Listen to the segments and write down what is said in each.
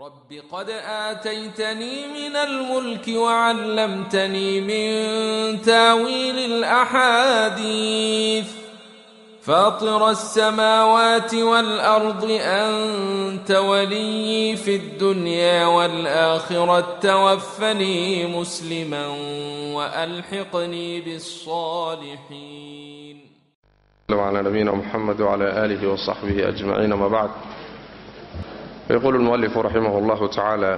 رب قد آتيتني من الملك وعلمتني من تاويل الأحاديث فاطر السماوات والأرض أنت ولي في الدنيا والآخرة توفني مسلما وألحقني بالصالحين وعلى نبينا محمد وعلى آله وصحبه أجمعين ما بعد يقول المؤلف رحمه الله تعالى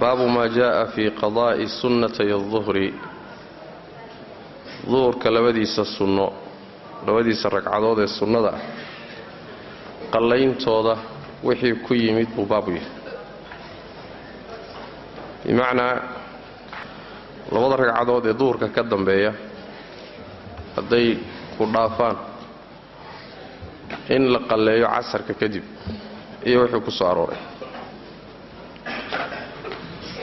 باب ما جاء في قضاء سنتي الظهر duhurka labadiisa sunno labadiisa ragcadood ee sunnada ah qallayntooda wixii ku yimid buu baabu yahay bimacnaa labada ragcadood ee duhurka ka dambeeya hadday ku dhaafaan in la qalleeyo casarka kadib iyo wuxuu ku soo arooray.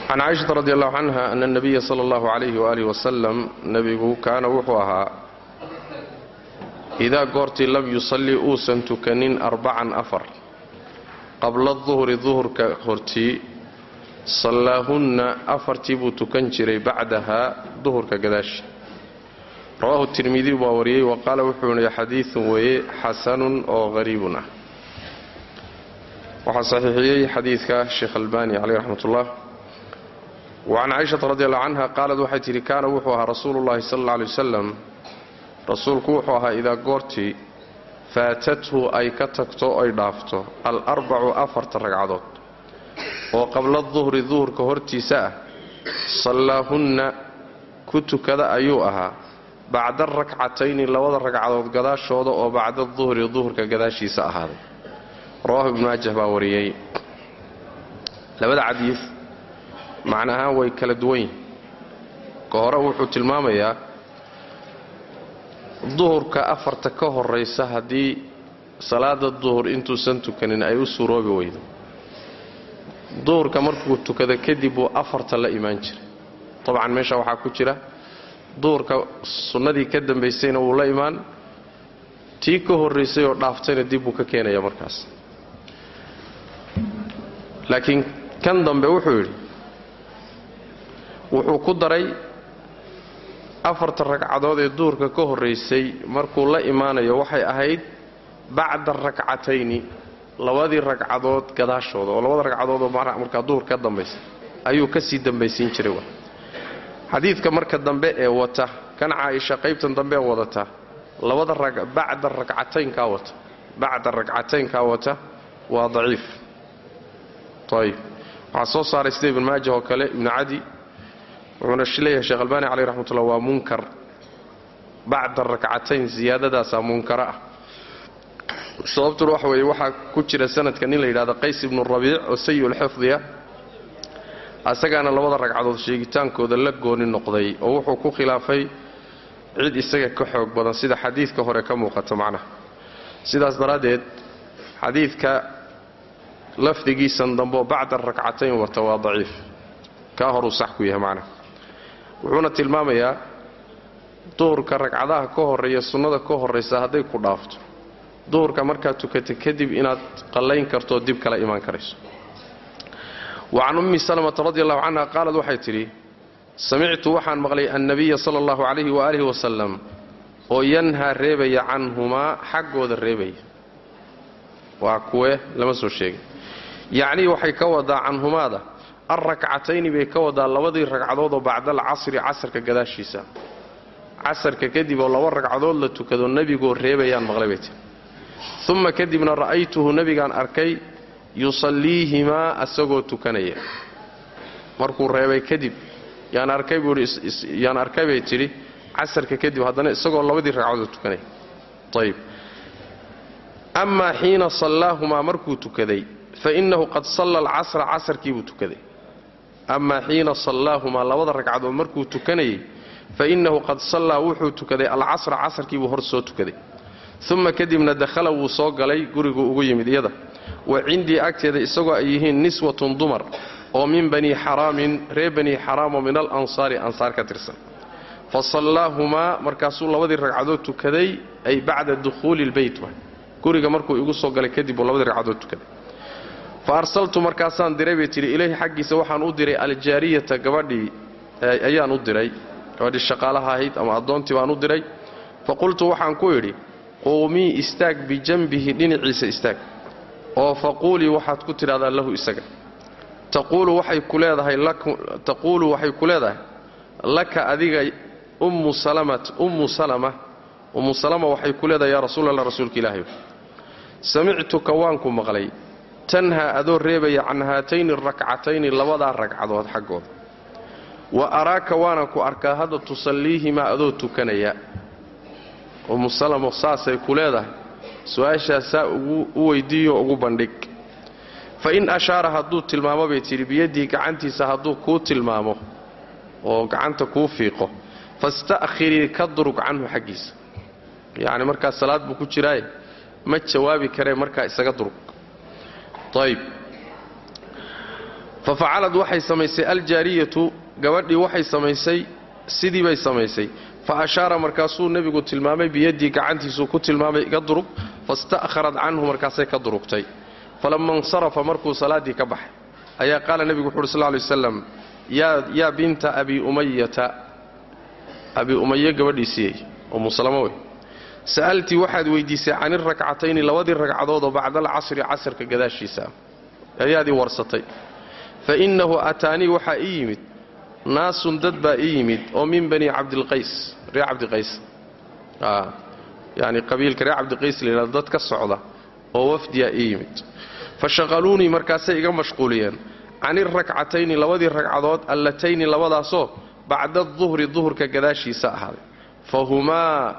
Can caaishata radi allahu canha ana اnabiya sala allahu calayhi waaalih wasalam nebigu kaana wuxuu ahaa idaa goortii lam yusalli uusan tukanin arbacan afar qabla duhri duhurka hortii sallaahunna afartii buu tukan jiray bacdahaa duhurka gadaashi rawaahu tirmidiy baa wariyey wa qaala wuxuu yihi xadiidun weeye xasanun oo hariibun ah. Waxaa saxiixiyey xadiidka sheekh albani caleyh raxmat ullah wacan caaishata radi allahu canha qaalad waxay tidhi kaana wuxuu ahaa rasuulu llahi sal alla alay wasalam rasuulku wuxuu ahaa idaa goortii faatathu ay ka tagto oy dhaafto alarbacu afarta ragcadood oo qabla duhri duhurka hortiisa ah sallaahunna ku tukada ayuu ahaa bacda arakcatayni labada ragcadood gadaashooda oo bacda duhri duhurka gadaashiisa ahaaday rawaahu ibnu maajah baa wariyey. Labada xadiid macnahaan way kala duwan yihiin ka hore wuxuu tilmaamayaa duhurka afarta ka horaysa haddii salaada duhur intuusan tukanin ay u suuroobi weydo. Duhurka markuu tukada kadib buu afarta la imaan jiray. Dabcan meesha waxaa ku jira duhurka sunnadii ka dambaysayna wuu la imaan tii ka horraysay oo dhaaftayna dib buu ka keenaya markaas. Laakiin kan dambe wuxuu yidhi wuxuu ku daray afarta ragcadood ee duhurka ka horraysay markuu la imaanayo waxay ahayd bacda rakcatayni labadii ragcadood gadaashooda oo labada ragcadood oo markaa duhur ka dambaysa ayuu ka sii dambaysiin jiray xadiidka marka dambe ee wata kan caaisha qaybtan dambe ee wadata labada bacda rakcataynkaa wata bacda rakcataynkaa wata waa daciif. Ayib waxaa soo saaray sida ibn maajah oo kale ibnu cadi wuxuuna leeyahay sheekh albani caleyh raxmatullah waa munkar. Bacda rakcatayn siyaadadaasaa munkara ah. Sababtuna waxa weeye waxaa ku jira sanadka nin la yidhahdo qays ibnu rabiic oo sayulxifdiya asagaana labada ragcadood sheegitaankooda la gooni noqday oo wuxuu ku khilaafay cid isaga ka xoog badan sida xadiidka hore ka muuqata macnaha. Sidaas daraaddeed xadiidka lafdigiisan dambeoo bacda rakcatayn wata waa daciif. Kaa horuu sax ku yahay macnaha. Wuxuuna tilmaamayaa duhurka ragcadaha ka horreeya sunnada ka horraysa hadday ku dhaafto. Duhurka markaad tukata kadib inaad qallayn kartoo dib kala imaan karayso wa can ummi salamata radi allahu canha qaalad waxay tidhi samictu waxaan maqlay annabiya sala allahu calayhi waaalihi wasalam oo yanhaa reebaya canhumaa xaggooda reebaya. Waa kuwe lama soo sheegin yacnii waxay ka wadaa canhumaada alrakcatayni bay ka wadaa labadii ragcadood oo bacdal casri casarka gadaashiisa. Casarka kadib oo laba ragcadood la tukado nebigoo reebayaan maqlay bay tii uma kadibna ra'aytuhu nebigaan arkay yusalliihimaa asagoo tukanaya. Markuu reebay kadib yaan arkay buuhi yaan arkay bay tidhi casarka kadib haddana isagoo labadii ragcadood tukanaya ayib amaa xiina sallaahumaa markuu tukaday fa innahu qad salla alcasra casarkiibuu tukaday. Amaa xiina sallaahumaa labada ragcadood markuu tukanayay fa innahu qad sallaa wuxuu tukaday alcasra casarkiibuu hor soo tukaday uma kadibna dakhala wuu soo galay guriguu ugu yimid iyada. Wa cindii agteeda isagoo ay yihiin niswatun dumar oo min banii xaraamin reer banii xaraamoo min al ansaari ansaar ka tirsan. Fa sallaahumaa markaasuu labadii ragcadood tukaday ay bacda dukhuuli lbeyt guriga markuu igu soo galay kadib labadii ragcadood tukaday. Fa arsaltu markaasaan diray bay tidhi ilayhi xaggiisa waxaan u diray aljaariyata gabadhii ayaan u diray. Gabadhii shaqaalaha ahayd ama addoontii baan u diray. Fa qultu waxaan ku idhi quumii istaag bijanbihi dhinaciisa istaag. Oo faquulii waxaad ku tidhahdaa lahu isaga. Taquulu waxay ku leedahay laka adiga ummu salama. Ummu salama waxay ku leedahay yaa rasuulallah rasuulka ilaahay. Samictuka waan ku maqlay. Tanhaa adoo reebaya can haatayni rakcatayni labadaa ragcadood xaggooda wa araaka waana ku arkaa hadda tusalliihimaa adoo tukanaya ummu salamo saasay ku leedahay su'aashaasaa u weyddiiyo ugu bandhig. Fa in ashaara hadduu tilmaamo bay tidhi biyaddii gacantiisa hadduu kuu tilmaamo oo gacanta kuu fiiqo fasta'khirii ka durug canhu xaggiisa. Yacni markaa salaad buu ku jiraaye ma jawaabi karee markaa isaga durug. Ayb fa facalad waxay samaysay aljaariyatu gabadhii waxay samaysay sidii bay samaysay fa ashaara markaasuu nebigu tilmaamay biyaddii gacantiisuu ku tilmaamay iga durug fasta'kharad canhu markaasay ka durugtay. Falama insarafa markuu salaaddii ka baxay ayaa qaala nebigu wuxu uhi sal ly waslam yaa binta abi umayata abi umaye gabadhiisiiyey umu salamo wey. Sa'altii waxaad weyddiisay can irakcatayni labadii ragcadoodoo bacda alcasri casrka gadaashiisa. Ayaadii warsatay. Fa innahu ataanii waxaa ii yimid naasun dad baa ii yimid oo min bani cabdilqays reer cabdiqays. Yani qabiilka reer cabdiqays layidhahdo dad ka socda oo wafdiyaa ii yimid. Fa shaqaluunii markaasay iga mashquuliyeen can irakcatayni labadii ragcadood allatayni labadaasoo bacda aduhri duhurka gadaashiisa ahaaday. Fa humaa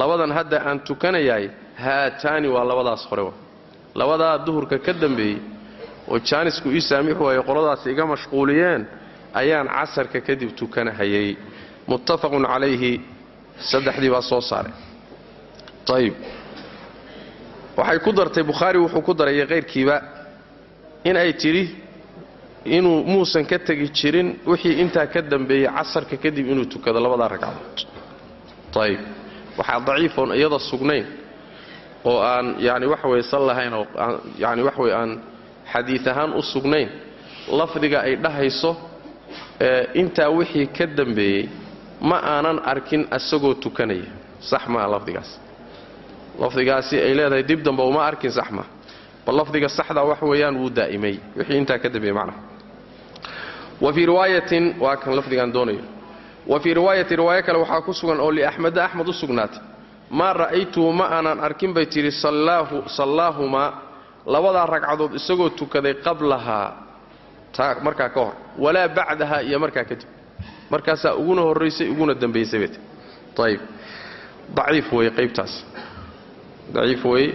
labadan hadda aan tukanayahay haataani waa labadaas hore labadaa duhurka ka dambeeyey oo jaanisku ii saamix waaye qoladaas iga mashquuliyeen ayaan casarka kadib tukanahayay. Muttafaqun calayhi saddexdii baa soo saaray. Ayib waxay ku dartay bukhaari wuxuu ku darayay kayrkiiba in ay tidhi inuu muusan ka tegi jirin wixii intaa ka dambeeyey casarka kadib inuu tukado labadaa ragcadood. Ayib waxaa daciifoon iyada sugnayn oo aan yani wax way sal lahayn oo yani wax way aan xadiid ahaan u sugnayn lafdiga ay dhahayso intaa wixii ka dambeeyey ma aanan arkin asagoo tukanaya. Sax maaha lafdigaas. Lafdigaasi ay leedahay dib damba uma arkin sax maa bal lafdiga saxda wax weeyaan wuu daa'imay. Wixii intaa ka dambeeyey macnaha wa fii riwaayatin waa kan lafdigaan doonayo. Wa fii riwaayati riwaayo kale waxaa ku sugan oo liaxmeda axmed u sugnaatay. Maa ra'aytuhu ma aanan arkin bay tidhi sallaahumaa labadaa ragcadood isagoo tukaday qablahaa taa markaa ka hor. Walaa bacdaha iyo markaa kadib markaasaa uguna horraysay uguna dambaysay bay tii ayib daciif weeye qaybtaas daciif weeye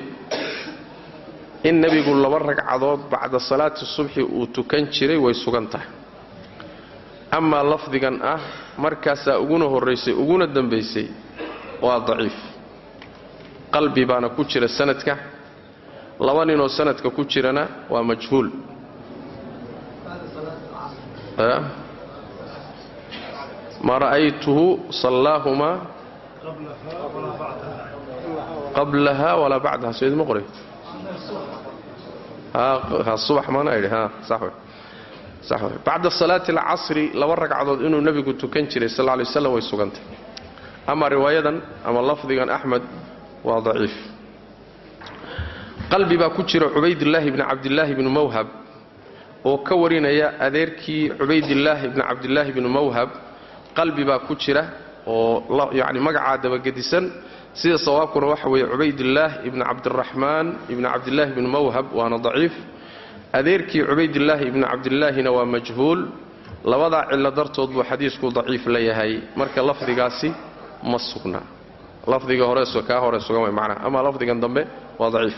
in nebigu laba ragcadood bacda salaati subxi uu tukan jiray way sugan tahay. Amaa lafdigan ah markaasaa uguna horraysay uguna dambaysay waa daciif. Qalbi baana ku jira sanadka. Laba ninoo sanadka ku jirana waa majhuul ma ra'aytuhu sallaahumaa qablaha walaa bacdaha soo idma qoray subax maana idhi bacda salaati alcasri laba ragcadood inuu nebigu tukan jiray sal lay waslam way sugantay. Ama riwaayadan ama lafdigan axmed waa daciif. Qalbi baa ku jira cubaydillaahi bni cabdillaahi bni mawhab oo ka warinaya adeerkii cubaydillaahi bni cabdillaahi bni mawhab qalbi baa ku jira oo yani magacaa dabagedisan. Sida sawaabkuna waxa weeye cubaydillaah ibni cabdiraxmaan ibni cabdillaahi bni mawhab waana daciif. Adeerkii cubaydillaahi ibni cabdillaahina waa majhuul. Labadaa cillo dartood buu xadiisku daciif la yahay. Marka lafdigaasi ma sugna. Lafdiga hore kaa hore sugan way macnaha ama lafdigan dambe waa daciif.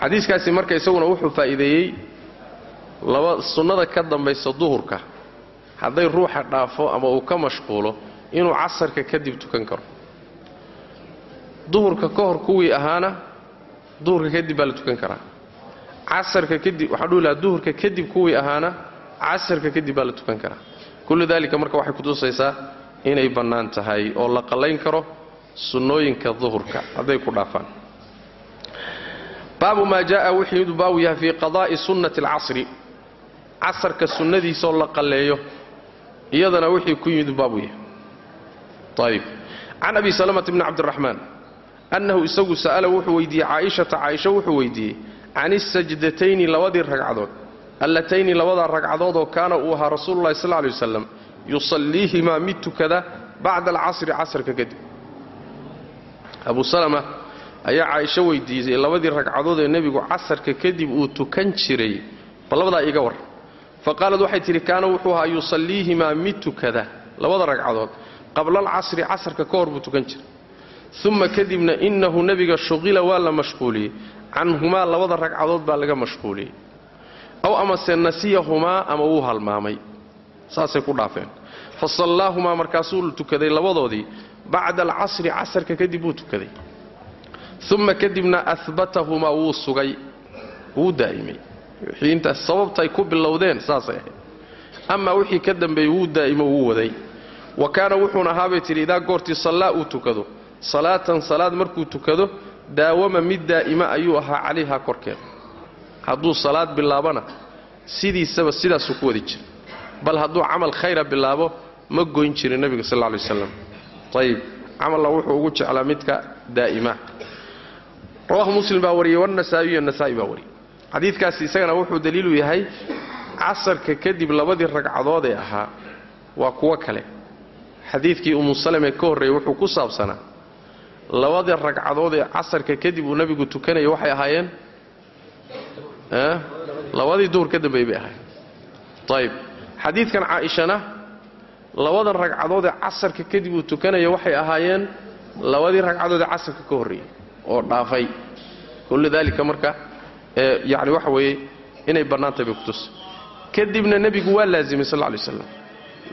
Xadiiskaasi marka isaguna wuxuu faa'iideeyey laba sunnada ka dambaysa duhurka. Hadday ruuxa dhaafo ama uu ka mashquulo inuu casarka kadib tukan karo. Duhurka ka hor kuwii ahaana duhurka kadib baa la tukan karaa. Casarka kadib waxaan dhuhi lahaa duhurka kadib kuwii ahaana casarka kadib baa la tukan karaa. Kullu daalika marka waxay kutusaysaa inay bannaan tahay oo la qallayn karo sunnooyinka duhurka. Hadday ku dhaafaan. Baabu maa jaaa wuxuu baabu yahay fii qadaa'i sunnati alcasri casarka sunnadiisaoo la qalleeyo. Iyadana wixii ku yimid baabu yahay ayib can abi salamata bni cabdiraxmaan annahu isagu sa'ala wuxuu weydiiyey caaishata caaisha wuxuu weydiiyey can isajdatayni labadii ragcadood allatayni labadaa ragcadood oo kaana uu ahaa rasuululahi sal lay wasalam yusalliihimaa mid tukada bacda alcasri casarka kadib. Abu salama ayaa caaisho weydiisay labadii ragcadood ee nebigu casarka kadib uu tukan jiray bal labadaa iiga war fa qaalad waxay tidhi kaana wuxuu ahaa yusalliihimaa mid tukada labada ragcadood. Qabla alcasri casarka ka hor buu tukan jiray. Uma kadibna innahu nebiga shuqila waa la mashquuliyey. Canhumaa labada ragcadood baa laga mashquuliyey. Aw amase nasiyahumaa ama wuu halmaamay. Saasay ku dhaafeen. Fa sallaahumaa markaasuu tukaday labadoodii bacda alcasri casarka kadib wuu tukaday. Uma kadibna abatahumaa wuu sugay wuu daa'imay intaas sababtay ku bilowdeen saasay ahayd. Amaa wixii ka dambeeyey wuu daa'imo wuu waday. Wa kaana wuxuuna ahaabay tidhi idaa goortii sallaa uu tukado salaatan salaad markuu tukado daawama mid daa'ima ayuu ahaa calayhaa korkeeda hadduu salaad bilaabana sidiisaba sidaasuu ku wadi jira bal hadduu camal khayra bilaabo ma goyn jirin nebiga sal lay waslam ayib camalla wuxuu ugu jeclaa midka daa'ima. Rawahu muslim baa wariyey wanasaa'iyo nasaa'i baa wariyey xadiidkaasi isagana wuxuu daliilu yahay casarka kadib labadii ragcadood ee ahaa waa kuwo kale. Xadiidkii umu salame ka horreeyey wuxuu ku saabsanaa labadii ragcadood ee casarka kadib uu nebigu tukanaya waxay ahaayeen labadii duhur ka dambeeyey bay ahaayeen. Ayib xadiidkan caaishana labadan ragcadood ee casarka kadib uu tukanaya waxay ahaayeen labadii ragcadood ee casarka ka horreeyey oo dhaafay. Kullu daalika marka yani waxa weeye inay bannaantahay bay kutusa kadibna nebigu waa laazimay sal lay slam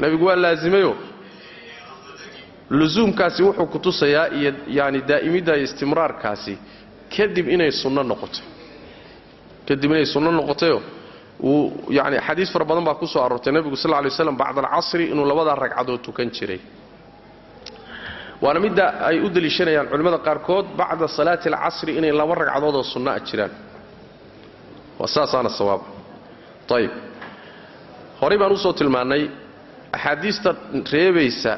nebigu waa laazimayoo lusuumkaasi wuxuu ku tusayaa iyo yani daa'imidda iyo istimraarkaasi kadib inay sunno noqotay. Kadib inay sunno noqotayoo wuu yani axaadiis fara badan baa ku soo aroortay. Nebigu sal lay waslam bacda alcasri inuu labadaa ragcadood tukan jiray. Waana midda ay u deliishanayaan culimmada qaarkood bacda salaati alcasri inay laba ragcadood oo a jiraan waa saasaana sawaaba ayib horey baan u soo tilmaannay axaadiista reebaysa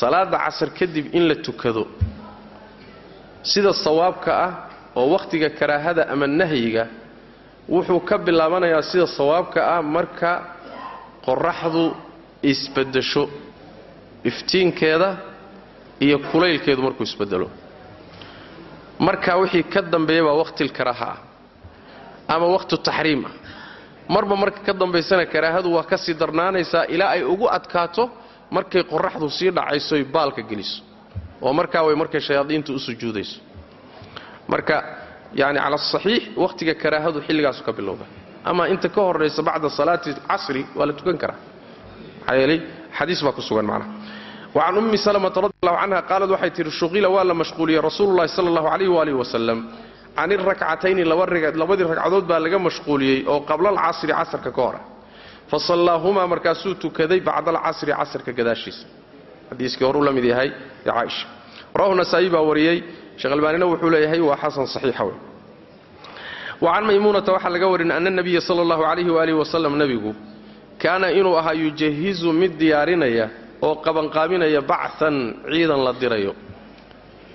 salaada casar kadib in la tukado. Sida sawaabka ah oo wakhtiga karaahada ama nahyiga wuxuu ka bilaabanayaa sida sawaabka ah marka qoraxdu isbaddesho iftiinkeeda iyo kulaylkeedu markuu isbedelo marka wixii ka dambeeya baa wakhtilkaraaha ah ama wakhtu taxriim. Ah marba marka ka dambaysana karaahadu waa ka sii darnaanaysaa ilaa ay ugu adkaato markay qoraxdu sii dhacaysoy baalka geliso. Oo markaa way markay shayaadiintu u marka yani cala asaxiix wakhtiga karaahadu xilligaasu ka bilowda. Ama inta ka horaysa bacda salaati casri waa la tukan karaa. Maxaa yeelay xadiis baa ku sugan macnaha wacan ummi salamata radi allahu canha qaalad waxay tihi shuqila waa la mashquuliyey rasuululahi sala allahu calayh waalihi wasalam can irakcatayni labadii ragcadood baa laga mashquuliyey oo qabla alcasri casarka ka hora. Fa sallaahumaa markaasuu tukaday bacda alcasri casarka gadaashiisa. Xadiiskii horuu la mid yahay ee caaisha. Rawahu nasaa'i baa wariyey. Sheekh albaanina wuxuu leeyahay waa xasan saxiixa wey wacan maymuunata waxaa laga warin ana nabiya sala allahu calayhi waalihi wasalam nebigu kaana inuu ahaa yujahizu mid diyaarinaya oo qabanqaabinaya bacan ciidan la dirayo.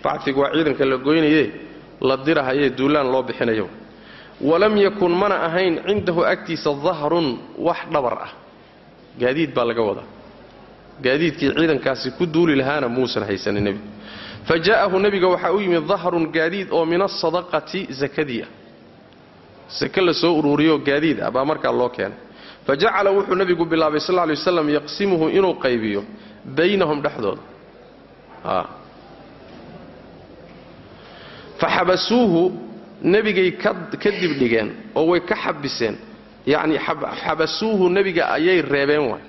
Bacigu waa ciidanka la goynaye la dirahayee duulaan loo bixinayo. Walam yakun mana ahayn cindahu agtiisa dahrun wax dhabar ah. Gaadiid baa laga wadaa. Gaadiidkii ciidankaasi ku duuli lahaana muusan haysanin nebigu fa jaa'ahu nebiga waxaa u yimid dahrun gaadiid oo min asadaqati sakadii ah. Sake la soo uruuriyo gaadiid ah baa markaa loo keenay. Fa jacala wuxuu nebigu bilaabay sal ly waslam yaqsimuhu inuu qaybiyo baynahum dhexdooda fa xabasuuhu nebigay ka dibdhigeen oo way ka xabiseen yacni xabasuuhu nebiga ayay reebeen waay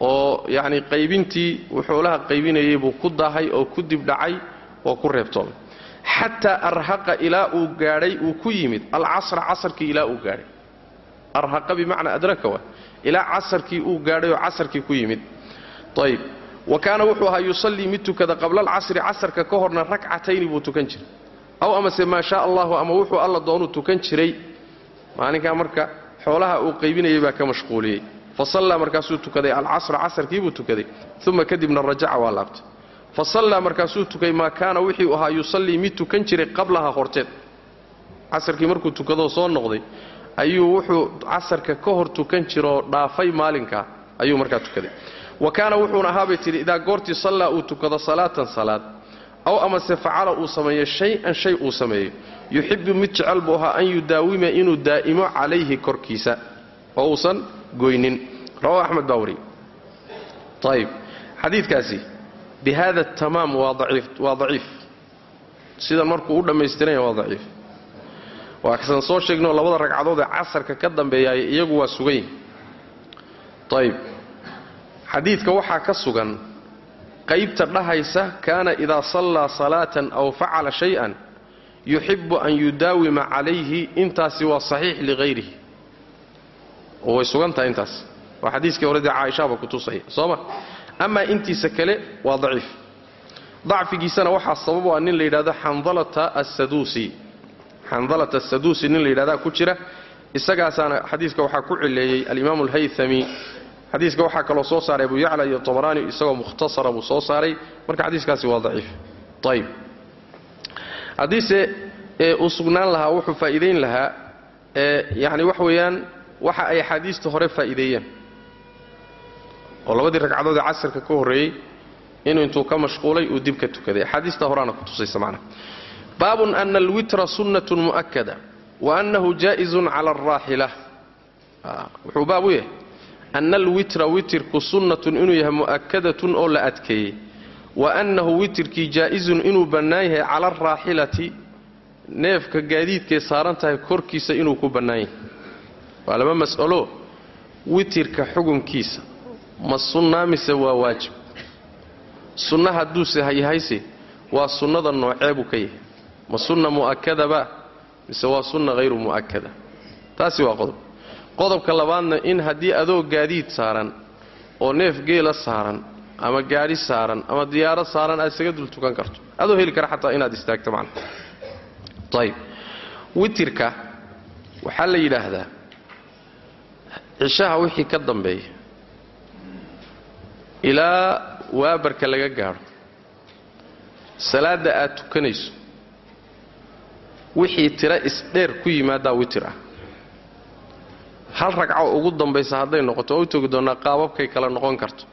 oo yacni qaybintii wuxuulaha qaybinayay buu ku daahay oo ku dibdhacay oo ku reebtoomay xataa arhaqa ilaa uu gaadhay uu ku yimid alcasra casarkii ilaa uu gaadhay arhaqa bimacnaa adraka waay ilaa casarkii uu gaadhay oo casarkii ku yimid ayb wa kaana wuxuu ahaa yusallii mid tukada qabla alcasri casarka ka horna rakcatayni buu tukan jiray. Aw amase maa shaa allahu ama wuxuu alla doonuu tukan jiray. Maalinkaa marka xoolaha uu qaybinayay baa ka mashquuliyey. Fa sallaa markaasuu tukaday alcasra casarkiibuu tukaday. Uma kadibna rajaca waa laabtay. Fa sallaa markaasuu tukay maa kaana wixii ahaa yusallii mid tukan jiray qablaha horteed. Casarkii markuu tukadoo soo noqday ayuu wuxuu casarka ka hor tukan jiroo dhaafay maalinkaa ayuu markaa tukaday wa kaana wuxuuna ahaabay tidhi idaa goortii sallaa uu tukado salaatan salaad aw amase facala uu sameeyo shay-an shay uu sameeyo yuxibbu mid jecel buu ahaa an yudaawima inuu daa'imo calayhi korkiisa. Oo uusan goynin. Rawahu axmed baa wariyey ayib xadiidkaasi bi tamaam waa daciif sidan markuu u dhammaystiranya waa daciif. Waa kasan soo sheegnoo labada ragcadood ee casarka ka dambeeyaay iyagu waa sugan yihiin ayib xadiidka waxaa ka sugan qaybta dhahaysa kaana idaa sallaa salaatan aw facala shay-an yuxibbu an yudaawima calayhi intaasi waa saxiix liqayrihi way sugan tahay intaas. Waa xadiiskii hore dee caaishaaba kutusaya sooma amaa intiisa kale waa daciif. Dacfigiisana waxaa sabab u ah nin la yidhahdo xandalata assaduusi xandalata asaduusi nin la yidhahdaa ku jira. Isagaasaana xadiiska waxaa ku cileeyey alimaamu alhaythami xadiiska waxaa kaloo soo saaray abu yacla iyo tabaraani isagoo mukhtasara buu soo saaray. Marka xadiiskaasi waa daciif. Ayib haddiise uu sugnaan lahaa wuxuu faa'iidayn lahaa yani wax weeyaan waxa ay axaadiista hore faa'iideeyeen. Oo labadii ragcadood ee casarka ka horreeyey inuu intuu ka mashquulay uu dib ka tukaday. Axaadiista horaana ku tusaysa macnaha baabun ana alwitra sunnatun mu'akada wa annahu jaa'izun cala alraaxila wuxuu baab u yahay ana alwitra witirku sunnatun inuu yahay mu'akadatun oo la adkeeyey wa annahu witirkii jaa'izun inuu bannaan yahay cala alraaxilati neefka gaadiidkay saaran tahay korkiisa inuu ku bannaan yahay waa laba mas'alo witirka xukunkiisa ma sunnaa mise waa waajib sunna hadduuse yahayse waa sunnada noocee buu ka yahay ma sunna mu'akadaba mise waa sunna hayru mu'akada taasi waa qodob qodobka labaadna in haddii adoo gaadiid saaran oo neef geela saaran ama gaadhi saaran ama diyaaro saaran aad isaga dul tukan karto adoo heli kara xataa inaad istaagto macna. Ayib witirka waxaa la yidhaahdaa cishaha wixii ka dambeeya ilaa waabarka laga gaadho salaadda aad tukanayso wixii tiro isdheer ku yimaadaa witir ah hal ragco ugu dambaysa hadday noqoto waa u togi doonnaa qaababkay kala noqon karto.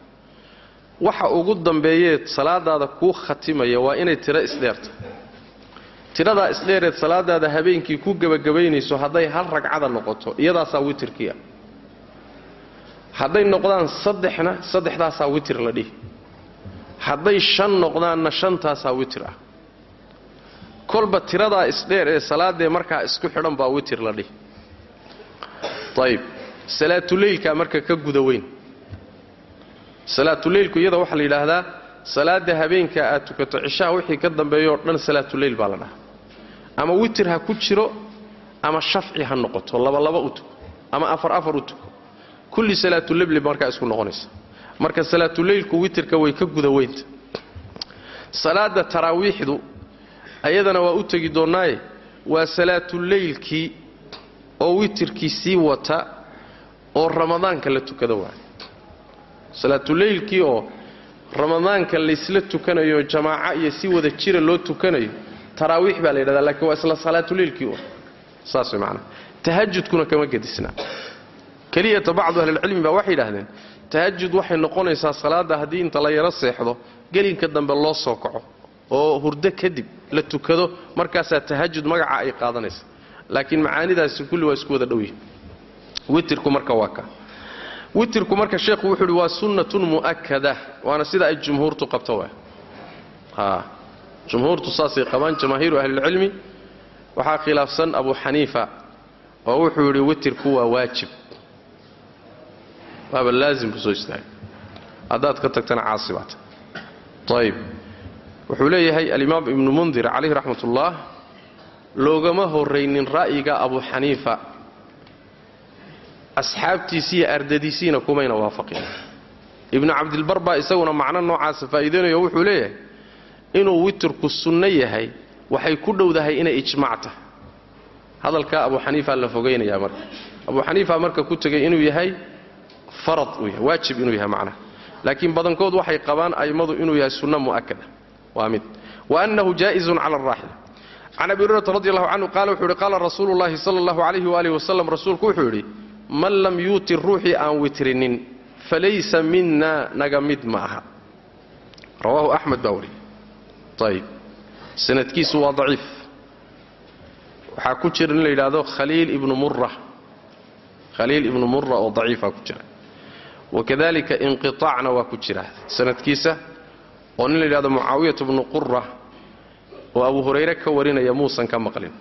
Waxa ugu dambeeyee salaadaada kuu khatimaya waa inay tiro isdheerta tiradaa isdheereed salaadaada habeenkii ku gebagabaynayso hadday hal ragcada noqoto iyadaasaa witirkii ah hadday noqdaan saddexna saddexdaasaa witir la dhihi. Hadday shan noqdaanna shantaasaa witir ah. Kolba tiradaa isdheer ee salaadee markaa isku xidhan baa witir la dhihi ayib salaatuleylkaa marka ka guda weyn. Salaatuleylku iyada waxaa la yidhaahdaa salaada habeenkaa aad tukato cishaha wixii ka dambeeyooo dhan salaatuleyl baa la dhahaa. Ama witir ha ku jiro ama shafci ha noqoto labalaba u tuko ama afar afar u tuko. Kulli salaatulebli markaa isku noqonaysa. Marka salaatuleylku witirka way ka guda weynta. Salaada taraawiixdu ayadana waa u tegi doonnaaye waa salaatuleylkii oo witirkii sii wata oo ramadaanka la tukada waayo salaatuleylkii oo ramadaanka laysla tukanayo jamaaca iyo si wada jira loo tukanayo taraawiix baa la yidhahdaa laakiin waa isla salaatuleylkii un saas way macanaha tahajudkuna kama gedisna. Keliyata bacdu ahlilcilmi baa waxay yidhaahdeen tahajud waxay noqonaysaa salaadda haddii inta la yaro seexdo gelinka dambe loo soo kaco oo hurdo kadib la tukado markaasaa tahajud magaca ay qaadanaysa laakiin macaanidaasi kulli waa isku wada dhowyihin witirku marka waa ka. Witirku marka sheekhu wuxuu uhi waa sunnatun mu'akada waana sida ay jumhuurtu qabto waa a jumhuurtu saasay qabaan jamaahiiru ahlilcilmi waxaa khilaafsan abu xaniifa oo wuxuu yidhi witirku waa waajib. Waaba laazim ku soo istaagay haddaad ka tagtana caasi baata ayib wuxuu leeyahay alimaam ibnu mundir calayhi raxmat ullah loogama horraynin ra'yiga abu xaniifa. Asxaabtiisiiyo ardadiisiina kumayna waafaqin. Ibnu cabdilbar baa isaguna macno noocaasa faa'iidaynayo wuxuu leeyahay inuu witirku sunno yahay waxay ku dhowdahay inay ijmaac tahay hadalka abu xaniifa la fogaynayaa marka. Abu xaniifa marka ku tegay inuu yahay farad uu yahay waajib inuu yahay macnaha laakiin badankood waxay qabaan a'immadu inuu yahay sunno mu'akada waa mid. Wa annahu jaa'izun cala alraaxila can abi hurayrata radi allahu canhu qaala wuxuu yidhi qaala rasuulu llahi sala allahu calayhi waalihi wasalam rasuulku wuxuu yidhi man lam yuutir ruuxii aan witrinin falaysa mina naga mid ma aha rawaahu axmed baa wariyey ayib sanadkiisu waa daciif waxaa ku jira in la yidhaahdo khaliil ibnu mura khaliil ibnu mura oo daciifa ku jira wakadalika inqiطaacna waa ku jira sanadkiisa oo nin la yidhahdo mucaawiyat bnu qura oo abu hurayre ka warinaya muusan ka maqlin.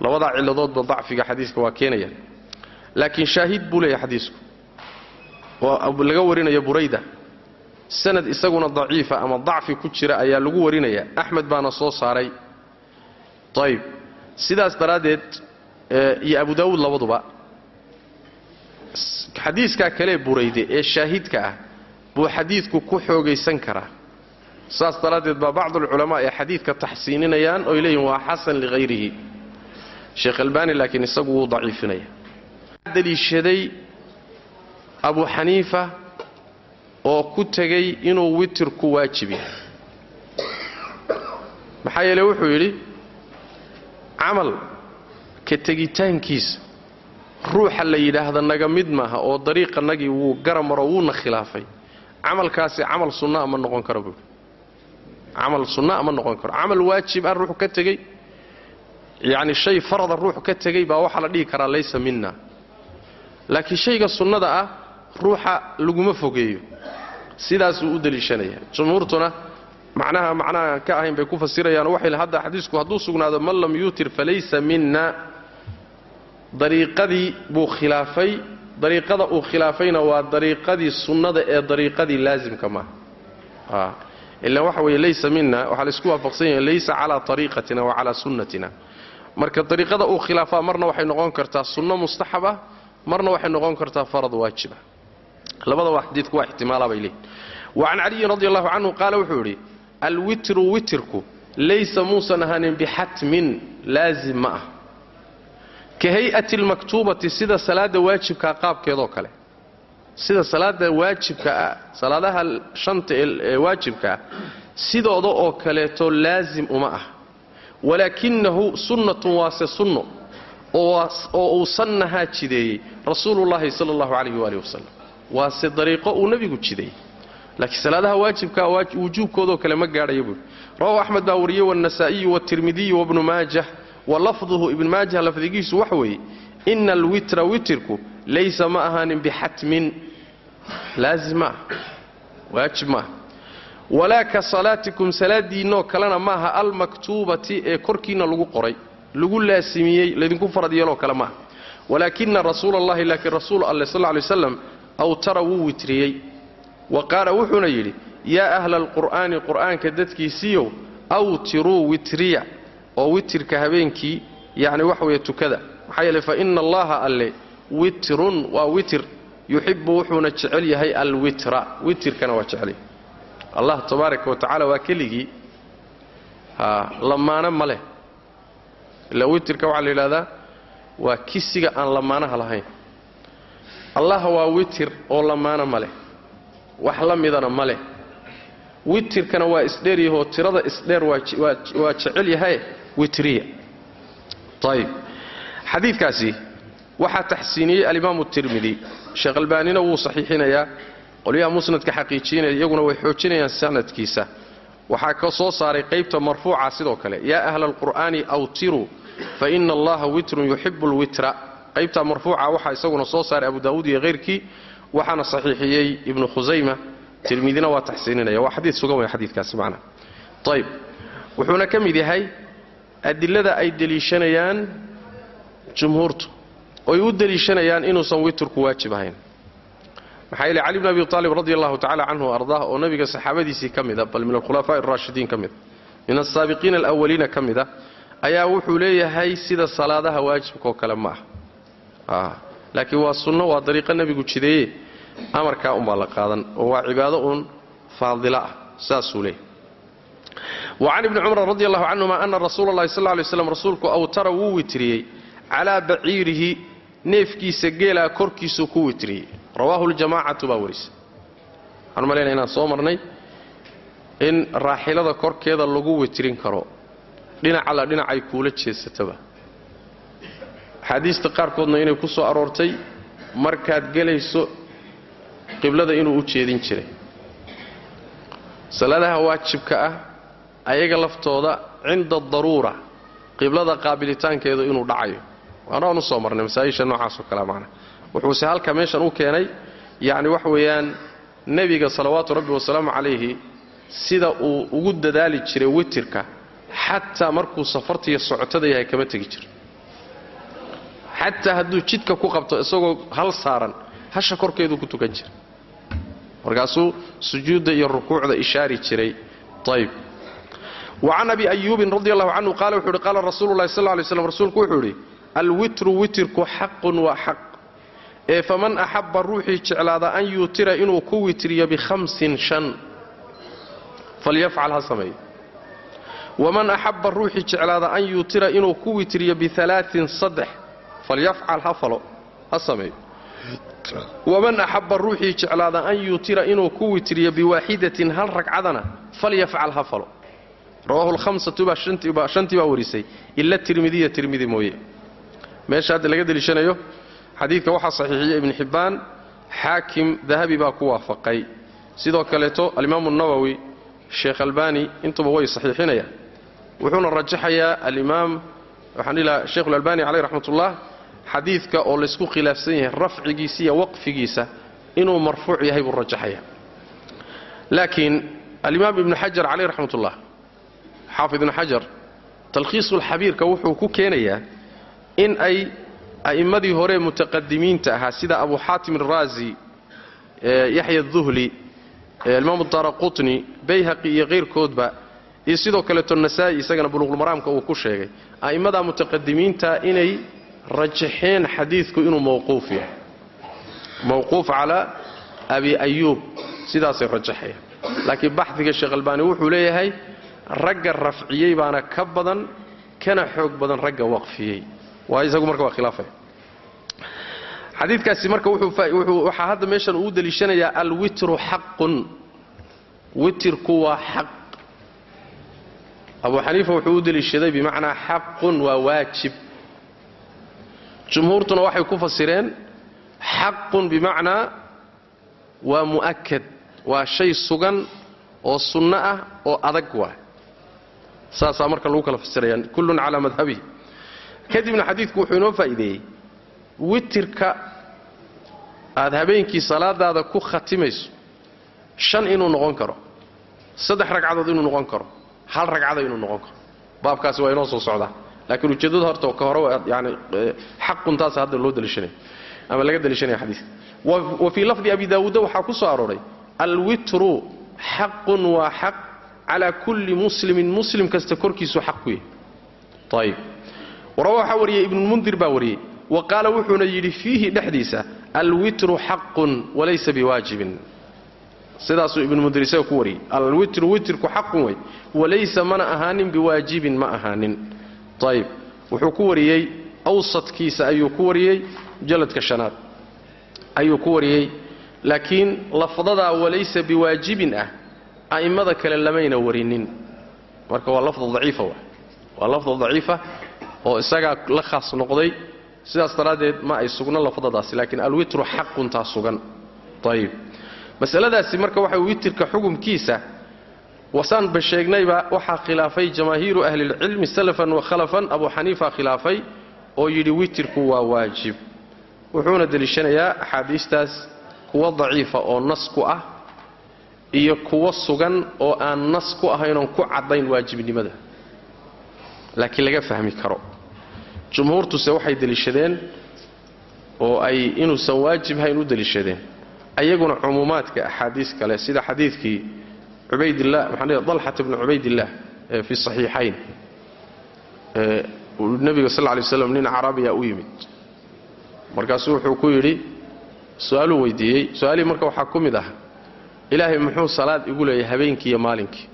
Labadaa ciladoodba dacfiga xadiiska waa keenaya. Laakiin shaahid buu leeyahay xadiisku. Oo laga warinaya burayda. Sanad isaguna daciifa ama dacfi ku jira ayaa lagu warinaya. Axmed baana soo saaray. Ayb sidaas daraaddeed iyo abu daawuud labaduba xadiiskaa kalee burayde ee shaahidka ah buu xadiidku ku xoogaysan karaa saas daraaddeed baa bacduulculamaa ee xadiidka taxsiininayaan oy leeyihiin waa xasan likhayrihi sheekh albaani laakiin isagu wuu daciifinaya. Daliishaday abu xaniifa oo ku tegay inuu witirku waajib yahay. Maxaa yeele wuxuu yidhi camal ka tegitaankiisa ruuxa la yidhaahda naga mid maaha oo dariiqanagii wuu garamaro wuuna khilaafay. Camalkaasi camal sunnaa ma noqon karo buui camal sunnaa ma noqon karo camal waajib ruuxu ka tegey yacni shay farada ruuxu ka tegey baa waxaa la dhihi karaa laysa minna laakiin shayga sunnada ah ruuxa laguma fogeeyo sidaasuu u deliishanaya jumhuurtuna macnaha macnaha ka ahayn bay ku fasirayaan waxay hadda xadiisku hadduu sugnaado man lam yuutir falaysa minna dariiqadii buu khilaafay dariiqada uu khilaafayna waa dariiqadii sunnada ee dariiqadii laasimka maaha ila waxa weeye laysa mina waxaa la isku waafaqsan yahay laysa calaa ariiqatina wa calaa sunnatina. Marka dariiqada uu khilaafaa marna waxay noqon kartaa sunno mustaxab marna waxay noqon kartaa farad waajiba. Labadaba xadiidku waa ixtimaala bay leeyihiin wa can caliyin radi allahu canhu qaala wuxuu yidhi alwitru witirku laysa muusan ahaanin bixatmin laazim ma ah. Ka hay'ati almaktuubati sida salaada waajibkaa qaabkeedoo kale sida salaada waajibkaa salaadaha shanta ee waajibkaa sidooda oo kaleeto laazim uma ah. Walaakinahu sunnatun waase sunno oo uu sannahaa jideeyey rasuulullaahi sala allahu calayhi waalihi wasalam waase dariiqo uu nebigu jideeyey. Laakiin salaadaha waajibkaa wujuubkoodoo kale ma gaadhaya buui rawahu axmed baa wariyey waannasaa'iyu waaltirmidiyu wabnu maajah wa lafduhu ibn maajah lafdigiisu waxa weeye ina alwitra witirku laysa ma ahaanin bixatmin laazim ma ah waajib maaha walaa ka salaatikum salaadiinnoo kalena maaha almaktuubati ee korkiinna lagu qoray lagu laasimiyey laydinku farad yeeloo kale maaha walaakina rasuula allahi laakiin rasuul alleh sal lay slam awtara wuu witriyey wa qaala wuxuuna yidhi yaa ahla alqur'aani qur'aanka dadkiisiiyow awtiruu witriya oo witirka habeenkii yacni waxa weeye tukada maxaa yeele fa ina allaha alle witrun waa witir yuxibbu wuxuuna jecel yahay alwitra. Witirkana waa jecelyahay allah tabaaraka wa tacaala waa keligii lamaano ma leh. Ila witirka waxaa la yidhahdaa waa kisiga aan lamaanaha lahayn. Allah waa witir oo lamaano ma leh. Wax la midana ma leh. Witirkana waa isdheeryahoo tirada isdheer waa jecel yahay witriya. Ayib xadiidkaasi waxaa taxsiiniyey alimaamu tirmidi sheekh albaanina wuu saxiixinayaa. Qolyaha musnadka xaqiijinaya iyaguna way xoojinayaan sanadkiisa. Waxaa ka soo saaray qaybta marfuuca sidoo kale. Yaa ahla alqur'aani awtiruu fa ina allaha witrun yuxibu lwitra qaybta marfuuca waxaa isaguna soo saaray abu daawuud iyo hayrkii waxaana saxiixiyey ibnu khusayma tirmidina waa taxsiininaya waa xadiid sugan wey xadiidkaasi macnaha ayib wuxuuna ka mid yahay adilada ay deliishanayaan jumhuurtu oy u deliishanayaan inuusan witrku waajib ahayn. Maxaa yeele cali bn abi aalib radi allahu tacala canhu ardaah oo nabiga saxaabadiisii ka mida bal min alkhulafaa'i araashidiin ka mida min alsaabiqiina alawaliina ka mida ayaa wuxuu leeyahay sida salaadaha waajibkaoo kale ma ah laakiin waa sunno waa dariiqo nebigu jideeye amarkaa unbaa la qaadan oo waa cibaado uun faadila ah saasuu leeyahay. Wacan ibni cumar radi allahu canhuma ana rasuula allahi sal lay slam rasuulku awtara wuu witriyey calaa baciirihi neefkiisa geelaa korkiisuu ku witriyey rawaahu ljamaacatu baa warisa. Waxaan malayna inaan soo marnay in raaxilada korkeeda lagu witrin karo. Dhinac alla dhinacay kuula jeesataba. Axaadiista qaarkoodna inay ku soo aroortay markaad gelayso qiblada inuu u jeedin jiray. Salaadaha waajibka ah ayaga laftooda cinda daruura qiblada qaabilitaankeedu inuu dhacayo waanaan u soo marnay masaa'isha noocaasoo kalea macna. Wuxuuse halka meeshan u keenay yacni wax weeyaan nebiga salawaatu rabbi wasalaamu calayhi sida uu ugu dadaali jiray witirka xataa markuu safartiiyo socotada yahay kama tegi jiro xataa hadduu jidka ku qabto isagoo hal saaran hasha korkeeduu ku tukan jiray. Markaasuu sujuudda iyo rukuucda ishaari jiray. Ayb wacan abi ayuubin radi allahu canhu qaala wuxu uhi qaala rasuulu lahi sal lay slam rasuulku idhi alwitru witirku xaqun waa xaq. Ee faman axabba ruuxii jeclaada an yuutira inuu ku witriyo bihamsin shan. Falyafcal ha sameeyo. Waman axabba ruuxii jeclaada an yuutira inuu ku witriyo bialaain saddex. Falyafcal ha falo ha sameeyo. Waman axabba ruuxii jeclaada an yuutira inuu ku witriyo biwaaxidatin hal ragcadana falyafcal ha falo. Rawaahu lhamsatu baa shantii baa warisay. Ila tirmidiya tirmidi mooye meesha hadda laga deliishanayo xadiidka waxaa saxiixiyey ibnu xibbaan xaakim dahabi baa ku waafaqay. Sidoo kaleeto alimaamu nawowi sheekh albani intuba way saxiixinayaan. Wuxuuna rajaxayaa alimaam waxaan dhihi lahaa sheikhulalbani caleyh raxmatullah xadiidka oo laysku khilaafsan yahay rafcigiisa iyo waqfigiisa inuu marfuuc yahay buu rajaxaya laakiin alimaam ibnu xajar caleyh raxmatullah xaafid ibnu xajar talkhiisulxabiirka wuxuu ku keenayaa in ay a'immadii hore mutaqadimiinta ahaa sida abu xaatim araazi yaxya duhli imaamu daara bayhaqi iyo kayrkoodba iyo sidoo kaleeto nasaa'i isagana buluqulmaraamka uu ku sheegay a'immadaa mutaqadimiinta inay rajaxeen xadiidku inuu mawquuf yahay. Mawquuf calaa abi ayuub sidaasay rajaxayaan laakiin baxdiga sheekh albaani wuxuu leeyahay ragga rafciyey baana ka badan kana xoog badan ragga waqfiyey waa isagu marka waa khilaafaya xadiidkaasi marka waxaa hadda meeshan uu deliishanayaa alwitru xaqun. Witirku waa xaq. Abu xaniifa wuxuu u deliishaday bimacnaa xaqun waa waajib. Jumhuurtuna waxay ku fasireen xaqun bimacnaa waa mu'akad waa shay sugan oo sunno ah oo adag waa saasaa marka lagu kala fasiraya kullun calaa madhabihi kadibna xadiidku wuxuu inoo faa'iideeyey. Witirka aad habeenkii salaadaada ku khatimayso shan inuu noqon karo saddex ragcadood inuu noqon karo hal ragcada inuu noqon karo. Baabkaasi waa inoo soo socdaa. Laakiin ujeeddada horta ka hore yani xaquntaas hadda loo daliishanaya ama laga daliishanaya xadiidka wa fii lafdi abi daawuudda waxaa ku soo arooray alwitru xaqun waa xaq calaa kulli muslimin muslim kasta korkiisu xaq ku yahay. Ayib warawa waxaa wariyey ibnulmundir baa wariyey wa qaala wuxuuna yidhi fiihi dhexdiisa alwitru xaqun walaysa biwaajibin. Sidaasuu ibnulmundir isaga ku wariyey alwitru witrku xaqun wey walaysa mana ahaanin biwaajibin ma ahaanin. Ayib wuxuu ku wariyey awsadkiisa ayuu ku wariyey mujalladka shanaad ayuu ku wariyey laakiin lafdadaa walaysa biwaajibin ah a'immada kale lamayna warinin. Marka waa lafda daciifa wa waa lafda daciifa oo isagaa la khaas noqday sidaas daraaddeed ma ay sugno lafdadaasi laakiin alwitru xaquntaa sugan. Ayib masaladaasi marka waxa witirka xukumkiisa wasaanba sheegnayba waxaa khilaafay jamaahiiru ahlilcilmi salafan wa khalafan abu xaniifa khilaafay oo yidhi witirku waa waajib. Wuxuuna deliishanayaa axaadiistaas kuwa daciifa oo nas ku ah iyo kuwa sugan oo aan nas ku ahaynoon ku caddayn waajibnimada. Laakiin laga fahmi karo jumhuurtuse waxay deliishadeen oo ay inuusan waajib hayn u deliishadeen. Ayaguna cumuumaadka axaadiis kale sida xadiidkii leeyahay dalxat bni cubaydillaah fi saxiixayn. Nebiga sal lay waslam nin carabiya u yimid. Markaasuu wuxuu ku yidhi su'aaluu weydiiyey su'aalihii marka waxaa ku mid ah ilaahay muxuu salaad igu leeyahay habeenkii iyo maalinkii?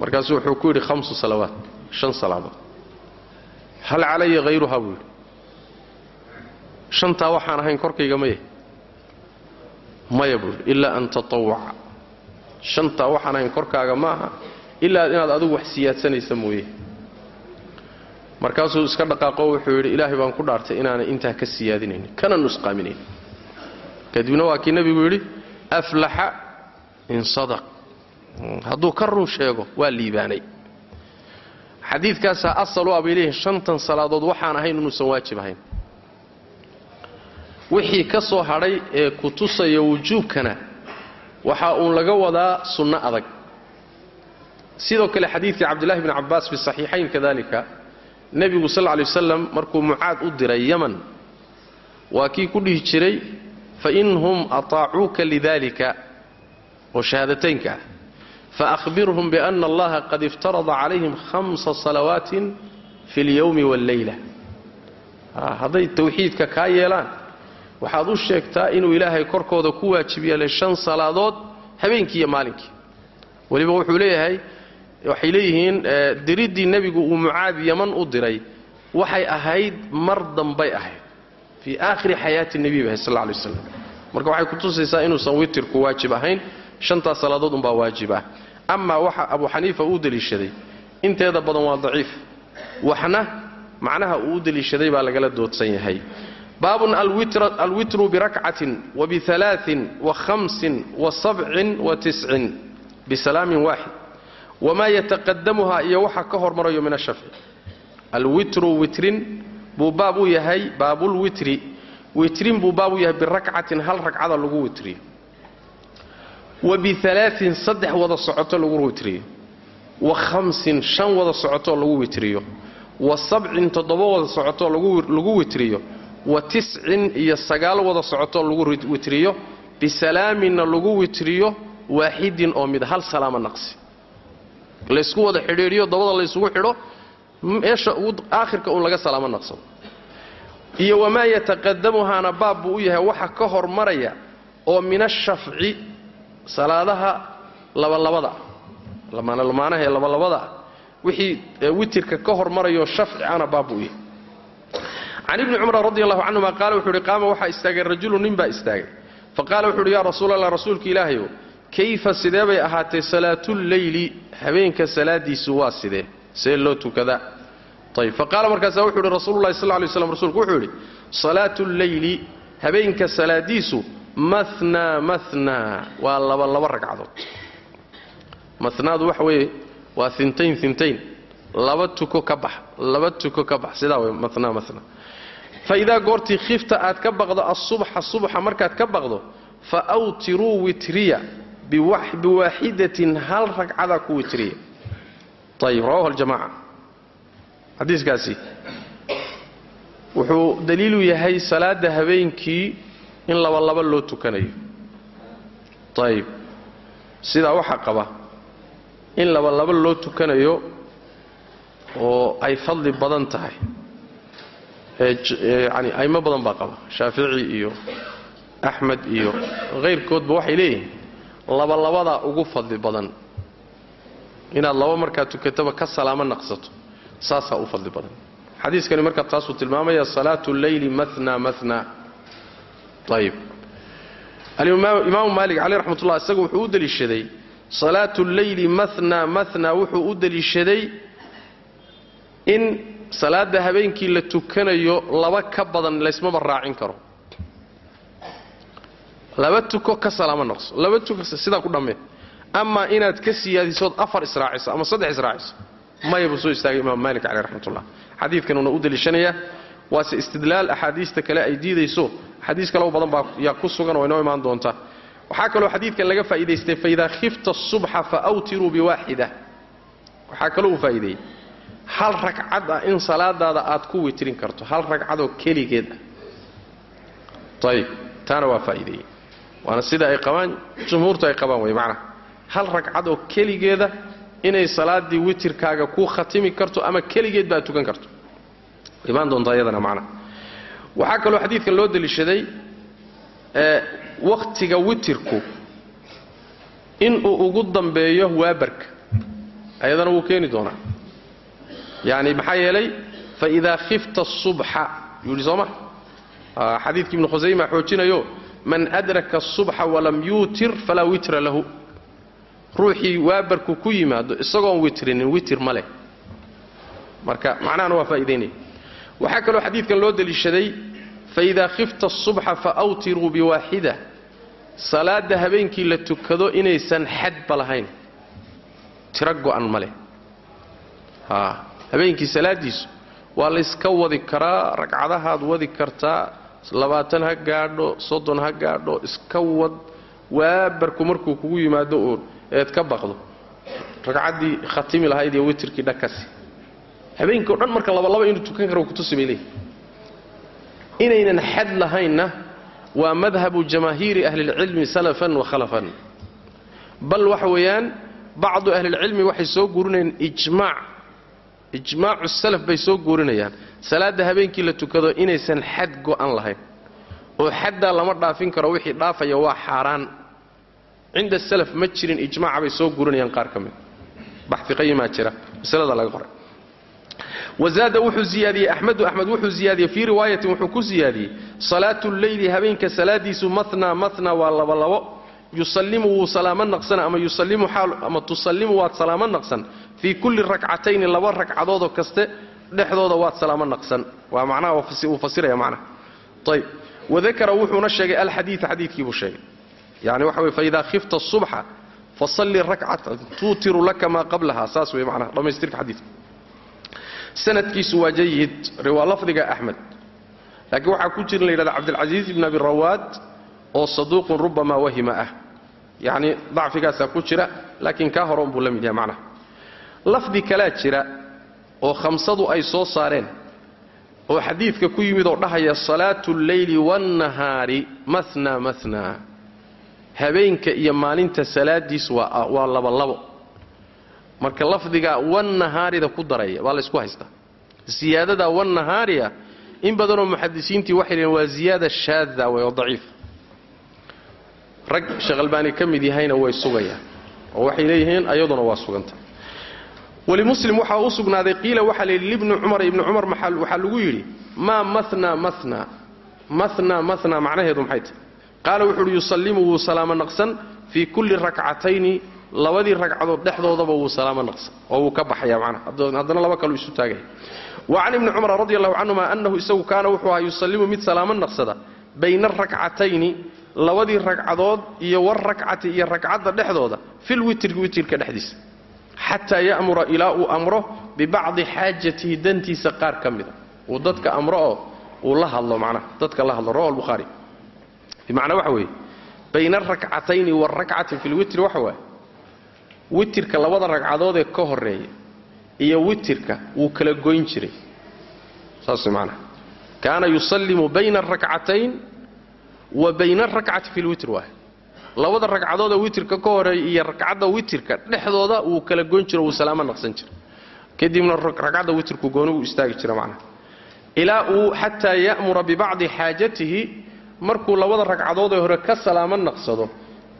Markaasuu wuxuu ku yidhi khamsu salawaat shan salaadood hal calaya hayruhaa buu yidhi. Shantaa waxaan ahayn korkayga maya maya buu yidhi ilaa an tatawwaca. Shantaa waxaan ahayn korkaaga ma aha ilaa inaad adigu wax siyaadsanaysa mooye. Markaasuu iska dhaqaaqo wuxuu yidhi ilaahay baan ku dhaartay inaanay intaa ka siyaadinaynin kana nusqaaminayn. Kadibna waa kii nebigu yidhi aflaxa in sadaq. Hadduu ka run sheego waa liibaanay xadiidkaasaa asal u abay leeyihiin shantan salaadood waxaan ahayn inuusan waajib ahayn. Wixii ka soo hadhay ee ku tusaya wujuubkana waxa uun laga wadaa sunno adag. Sidoo kale xadiidkii cabdillahi bni cabbaas fi saxiixayn kadalika nebigu sal lay wasalam markuu mucaad u diray yaman waa kii ku dhihi jiray fa in hum ataacuuka lidalika oo shahaadataynka ah faahbirhum biana allaha qad iftarada calayhim hamsa salawaatin fi اlyowmi wاlleyla hadday tawxiidka kaa yeelaan waxaad u sheegtaa inuu ilaahay korkooda ku waajib yeelay shan salaadood habeenkii iyo maalinkii weliba wuxuu leeyahay waxay leeyihiin diriddii nebigu uu mucaad yaman u diray waxay ahayd mar dambay ahayd fii aakhiri xayaati nebi bay ahayd sal lay waslam marka waxay kutusaysaa inuusan witirku waajib amaa waxa abu xaniifa uu deliishaday. Inteeda badan waa daciif. Waxna macnaha uu deliishaday baa lagala doodsan yahay. Baabun alwitru birakcatin wabialaain wahamsin wasabcin watiscin bisalaamin waaxid wamaa yataqadamuha iyo waxa ka hormarayo min ashafci alwitru witrin buu baab u yahay baabulwitri witrin buu baab u yahay birakcatin hal ragcada lagu witriyo wa bialaain saddex wada socoto lagu witriyo wa hamsin shan wada socotoo lagu witriyo wa sabcin toddoba wada socotoo lagu witriyo wa tiscin iyo sagaal wada socotoo lagu witriyo bisalaaminna lagu witriyo waaxidin oo mid hal salaama naqsi. Laysku wada xidhiidhiyo dabada laysugu xidho meesha aakhirka uun laga salaamo naqsado iyo wamaa yataqadamuhaana baab buu u yahay waxa ka hormaraya oo min ashafci salaadaha labalabada lamaanaha ee labalabada wixii witirka ka hormarayo shafci ana baab buu u yahay. Can ibni cumar radi allahu canhuma qaala wuxuu uhi qaama waxaa istaagay rajulu nin baa istaagay. Fa qaala wuxu uhi yaa rasuul allah rasuulka ilaahayow kayfa sidee bay ahaatay salaatuleyli habeenka salaadiisu waa sidee? See loo tukadaa ayb fa qaala markaasaa wuxuu ihi rasuululahi sal lay slam rsulku wuxuu yidhi salaatu lleyli habeenka salaadiisu manaa manaa waa laba laba ragcadood. Manaadu waxa weeye waa intayn intayn laba tuko ka bax laba tuko ka bax. Sidaa wey manaa manaa fa goortii khifta aad ka baqdo asubxa subxa markaad ka baqdo fa awtiruu witriya biwaaxidatin hal ragcadaa ku witriya. Ayib rawahu ljamaca xadiiskaasi. Wuxuu daliilu yahay salaada habeenkii in labalaba loo tukanayo. Ayib sidaa waxaa qaba in labalaba loo tukanayo oo ay fadli badan tahay. Yani aymo badan baa qaba. Shaafici iyo axmed iyo hayrkoodba waxay leeyihiin labalabadaa ugu fadli badan. Inaad laba markaa tukataba ka salaamo naqsato saasaa u fadli badan. Xadiiskani markaa taasuu tilmaamaya salaatu lleyli mana mana ayib alimaamu maalik caleyh raxmatullah isagu wuxuu u deliishaday salaatu lleyli mana mana wuxuu u deliishaday in salaada habeenkii la tukanayo laba ka badan laysmaba raacin karo. Laba tuko ka salaamo naqso laba tuko sidaa ku dhammee amaa inaad ka siyaadisood afar israaciso ama saddex israaciso maya buu soo istaagay imaam maalik caleyh raxmatullah xadiidkanuna u deliishanaya waase istidlaal axaadiista kale ay diidayso axaadiis kaloo badan baa yaa ku sugan oo inoo imaan doonta. Waxaa kaloo xadiidkan laga faa'idaystay faidaa khifta asubxa faawtiruu biwaaxida waxaa kaloo uu faa'ideeyey hal ragcad ah in salaadaada aad ku witrin karto hal ragcadoo keligeed ah. Ayib taana waa faa'ideeyey waana sida ay qabaan jumhuurtu ay qabaan wey macnaha hal ragcad oo keligeeda inay salaaddii witirkaaga ku khatimi karto ama keligeed ba aad tukan karto. Imaan doontaa iyadana macnaha waxaa kaloo xadiidkan loo deliishaday wakhtiga witirku inuu ugu dambeeyo waabarka. Ayadana wuu keeni doonaa. Yani maxaa yeelay faidaa khifta subxa yuu yidhi sooma? Xadiidki ibnu khusayma xoojinayo man adraka asubxa walam yuutir falaa witra lahu. Ruuxii waabarku ku yimaado isagoon witrinin witir ma leh. Marka macnahana waa faa'idaynaya waxaa kaloo xadiidkan loo deliishaday faidaa khifta asubxa faawtiruu biwaaxida. Salaadda habeenkii la tukado inaysan xadba lahayn. Tiro go'an ma leh. Habeenkii salaaddiisu waa layska wadi karaa ragcadahaad wadi kartaa labaatan ha gaadho soddon ha gaadho iska wad waabarku markuu kugu yimaado eed ka baqdo. Ragcaddii khatimi lahayd iyo witirkii dhakasi habeenkii o dhan marka labalaba inuu tukan karo kutusi bay leeyihi inaynan xad lahaynna waa madhabu jamaahiiri ahlilcilmi salafan wa khalafan. Bal waxa weeyaan bacdu ahlilcilmi waxay soo guurinayaan ijmaac ijmaacu salaf bay soo guurinayaan. Salaadda habeenkii la tukado inaysan xad go'an lahayn. Oo xaddaa lama dhaafin karo wixii dhaafaya waa xaaraan. Cinda salaf ma jirin ijmaaca bay soo guurinayaan qaar ka mid. Baxi qayimaa jira. Masalada laga qoray wazaada wuxuu ziyaadiyey axmedu axmed wuxuu ziyaadiyey fii riwaayatin wuxuu ku ziyaadiyey salaatu lleyli habeenka salaadiisu matnaa matnaa waa labolabo yusallimu wuu salaamo naqsan ama yusallimu xaal ama tusallimu waad salaamo naqsan fii kulli rakcatayni laba ragcadoodoo kaste dhexdooda waad salaamo naqsan. Waa macnaha uu fasiraya macnaha ayb wadakara wuxuuna sheegay alxadiida xadiidkiibuu sheegay. Yani waxa wey faidaa khifta subxa fasalli rakcatan tuutiru laka maa qablaha saas wey macnaha dhammaystirka xadiidka sanadkiisu waa jayid riwaa lafdiga axmed laakiin waxaa ku jira la yidhahda cabdilcasiis ibn abi rawaad oo saduuqun rubamaa wahima ah. Yacni dacfigaasaa ku jira laakiin kaa horon buu la mid yahay macnaha. Lafdi kalaa jira oo khamsadu ay soo saareen oo xadiidka ku yimid oo dhahaya salaatu lleyli waannahaari mahna mahna habeenka iyo maalinta salaadiis waa waa labolabo marka lafdiga wannahaarida ku daraya waa laysku haystaa siyaadada wannahaariya in badanoo muxadisiintii waxay leeyiin waa ziyaada shaada wey oo daciif. Rag sheekh albaani ka mid yahayna way sugayaan oo waxay leeyihiin ayaduna waa suganta. Walimuslim waxaa u sugnaaday qiila waxaa la yidhi libni cumar ibni cumar waxaa lagu yidhi maa mahna mahna mahna mahna macnaheedu maxay tahay? Qaala wuxu uhi yusallimu wuu salaamo naqsan fii kulli rakcatayni labadii ragcadood dhexdoodaba wuu salaamo naqsan oo wuu ka baxaya macnaha. Haddana laba kaluu isu taagaya wa ibni cumar radi allahu canhuma annahu isagu kaana wuxuu ahaa yusallimu mid salaamo naqsada bayna arakcatayni labadii ragcadood iyo warakcati iyo ragcadda dhexdooda fil witrki witrka dhexdiisa xataa ya'mura ilaa uu amro bibacdi xaajatihi dantiisa qaar ka mida. Uu dadka amro oo uu la hadlo macnaha dadka la hadlo rawa albukhaari bimacnaa waxa weeye bayna arakcatayni waarakcati fi lwitri waxa waaye witirka labada ragcadood ee ka horreeya iyo witirka wuu kala goyn jiray. Saas macnaha. Kaana yusallimu bayna arakcatayn wa bayna arakcati fi lwitr waay labada ragcadood ee witirka ka horreeya iyo ragcadda witirka dhexdooda wuu kala goyn jiro wuu salaamo naqsan jira kadibna ragcadda witirku goonigu istaagi jira macnaha. Ilaa uu xataa ya'mura bibacdi xaajatihi markuu labada ragcadood ee hore ka salaamo naqsado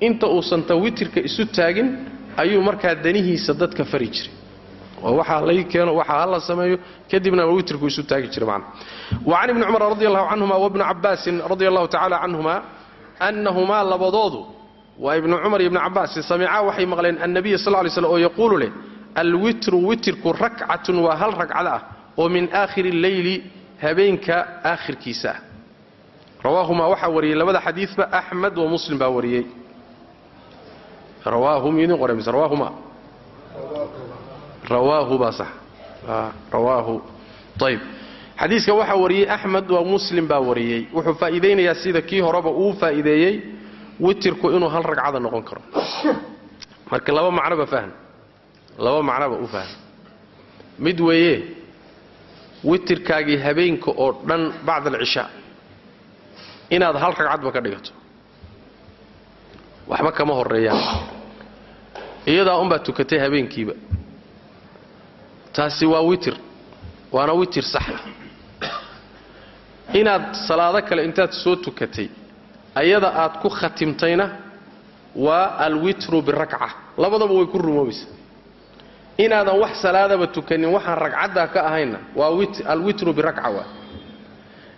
inta uusan witirka isu taagin ayuu markaa danihiisa dadka fari jiray. Oo waxaa lay keeno waxaa hala sameeyo kadibna witrku isu taagi jiray macna. Wa can ibni cumar radi allahu canhuma wabni cabaasin radi allahu tacala canhuma annahumaa labadoodu waa ibnu cumar iyo ibni cabaasin samicaa waxay maqleen annabiya sal lay slm oo yaquulu leh alwitru witirku rakcatun waa hal ragcada ah oo min aakhiri leyli habeenka aakhirkiisa ah. Rawaahumaa waxaa wariyey labada xadiidba axmed wa muslim baa wariyey rawaahum idin qore mise rawaahuma rawaahu baa sax. Rawaahu ayb xadiiska waxaa wariyey axmed waa muslim baa wariyey. Wuxuu faa'iidaynayaa sida kii horeba uu faa'iideeyey witirku inuu hal ragcada noqon karo. Marka laba macnoba fahm laba macnoba u fahm mid weeye witirkaagii habeenka oo dhan bacda alcishaa inaad hal ragcadba ka dhigato waxba kama horeeyaan iyadaa unbaad tukatay habeenkiiba. Taasi waa witir waana witir saxa inaad salaado kale intaad soo tukatay ayada aad ku khatimtayna waa alwitru birakca labadaba way ku rumoobaysaa inaadan wax salaadaba tukanin waxaan ragcaddaa ka ahayna waa alwitru biracwa waa.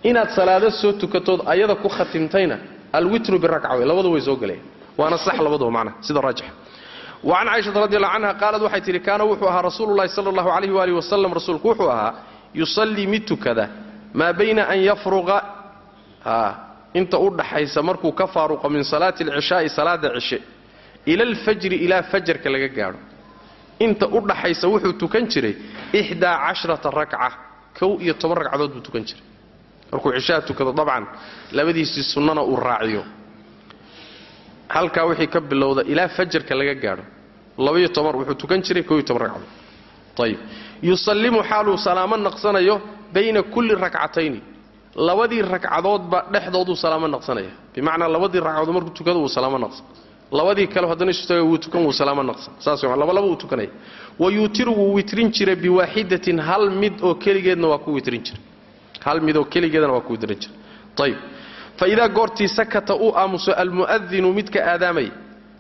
Inaad salaado soo tukatood ayada ku khatimtayna alwitru biracwa way labadu way soo galeen waana sax labaduba macna sida raajix. Wacan caaishata radi allahu canha qaalad waxay tidhi kaana wuxuu ahaa rasuululahi sala allahu calayhi waalihi wasalam rasuulku wuxuu ahaa yusallii mid tukada maa bayna an yafruqa inta u dhaxaysa markuu ka faaruqo min salaati alcishaa'i salaada cishe ila alfajri ilaa fajarka laga gaadho. Inta u dhaxaysa wuxuu tukan jiray ixdaa cashrata rakca kow iyo toban ragcadood buu tukan jiray. Markuu cishaha tukado dabcan labadiisii sunnana uu raaciyo halkaa wixii ka bilowda ilaa fajarka laga gaadho. Wuxuu tukan jiray ragcadood. Ayib yusallimu xaaluu salaamo naqsanayo bayna kulli rakcatayni. Labadii ragcadoodba dhexdooduu salaamo naqsanaya. Bimacnaa labadii ragcadood markuu tukado wuu salaamo naqsan. Labadii kale haddana istaga wuu tukan wuu salaamo naqsan. Saas labalaba uu tukanaya. Wa yuutiru wuu witrin jiray biwaaxidatin hal mid oo keligeedna waa ku witrin jiray. Hal mid oo keligeedna waa ku witrin jiray. Ayib fa idaa goortii sakata uu aamuso almu'adinu midka aadaamaya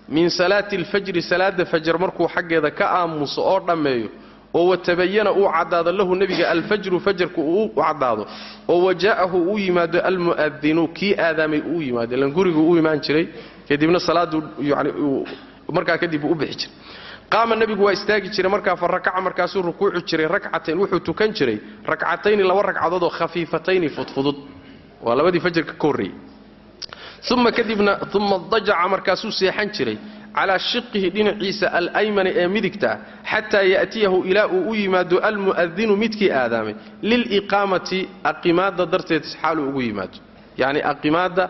min salaati alfajri salaada fajar markuu xaggeeda ka aamuso oo dhammeeyo oo watabayana uu caddaado lahu nebiga alfajru fajarku uu caddaado oo waja'ahu uu yimaado almu'adinu kii aadaamay uu yimaado ilan gurigu u imaan jiray kadibna salaadu yani markaa kadib u bixi jiray. Qaama nebigu waa istaagi jiray markaa fa markaasuu rukuuci jiray rakcatayn wuxuu tukan jiray rakcatayni laba ragcadood oo khafiifatayni fudfudud waa labadii fajarka ka horreeyey uma kadibna uma dajaca markaasuu seexan jiray calaa shiqihi dhinaciisa alaymani ee midigta xataa ya'tiyahu ilaa uu u yimaado almu'adinu midkii aadaamay liliqaamati aqimaadda darteed xaaluu ugu yimaado. Yacni aqimaadda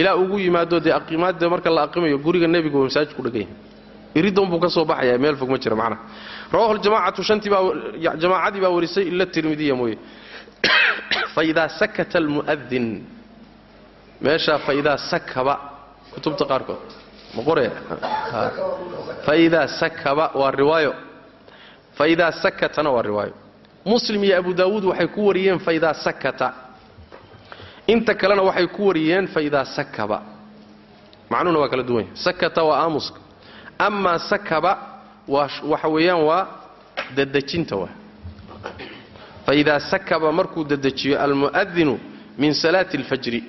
ilaa ugu yimaado dee aqimaadda marka la aqimayo guriga nebigu waa masaajid ku dhagan yahay iridon buu ka soo baxaya meel fog ma jira macnaha. Rawahu ljamacatu shantii baa jamaacadii baa warisay ila tirmidiya mooye faidaa sakata almu'adin meeshaa faidaa sakaba kutubta qaarkood ma qore faidaa sakaba waa riwaayo faidaa sakatana waa riwaayo muslim iyo abu daawuud waxay ku wariyeen faidaa sakata inta kalena waxay ku wariyeen faidaa sakaba macnuhuna waa kala duwan yahay sakata waa aamuska amaa sakaba waxa weeyaan waa dadejinta waa faidaa sakaba markuu dadejiyo almu'adinu min salaati alfajri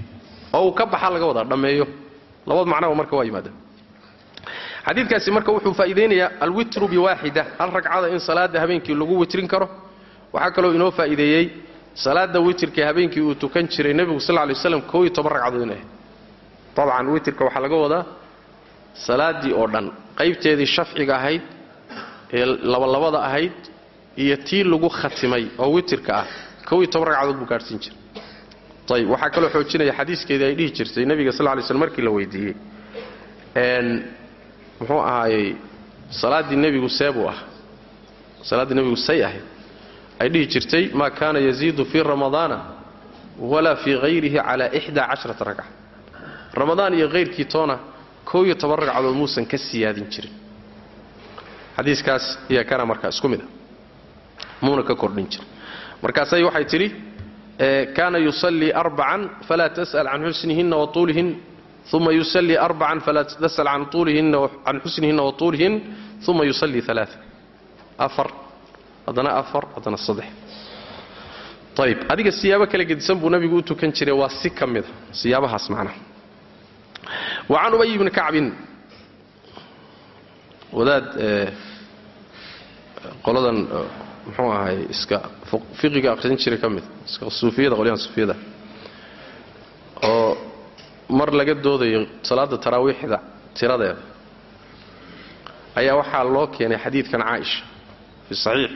oo uu ka baxa laga wadaa dhammeeyo labad macnaba marka waa yimaada xadiidkaasi marka wuxuu faa'iidaynayaa alwitru biwaaxida hal ragcada in salaada habeenkii lagu witrin karo waxaa kaloo inoo faa'iideeyey salaada witrka habeenkii uu tukan jiray nebigu sal lay waslam koo iyo toban ragcadood inay ahayd dabcan witrka waxaa laga wadaa salaaddii oo dhan qaybteedii shafciga ahayd ee labalabada ahayd iyo tii lagu khatimay oo witrka ah ragcadood buu gaadhsiin jiray. Waxaa kaloo xoojinaya xadiiskeedii ay dhihi jirtay nebiga sal lay slm markii la weydiiyey. Muxuu ahaayey salaaddii nebigu seebuu ah. Salaaddii nebigu say ahayd. Ay dhihi jirtay maa kaana yaziidu fii ramadaana walaa fii hayrihi cala ixdaa cashrata ragca. Ramadaan iyo hayrkii toona koo iyo toban ragcadood muusan ka siyaadin jirin. Xadiiskaas ayaa kana markaa isku mid a muuna ka kordhin jirin markaasay waxay tidhi kaana yusallii arbacan falaa tas'al can xusnihinna wa uma yusallii arbacan falaa tas'al can xusnihinna wa uma yusallii alaaa afar haddana afar haddana saddex. Ayb adiga siyaabo kala gedisan buu nabigu u tukan jiray waa si ka mida siyaabahaas macnaha wa ubay bni kacbin wadaad qoladan muxuu ahay iska fiqiga akhrisan jiray ka mid suufiyada qolyahan suufiyada oo mar laga doodayo salaada taraawiixda tiradeeda ayaa waxaa loo keenay xadiidkan caaisha fi saxiix.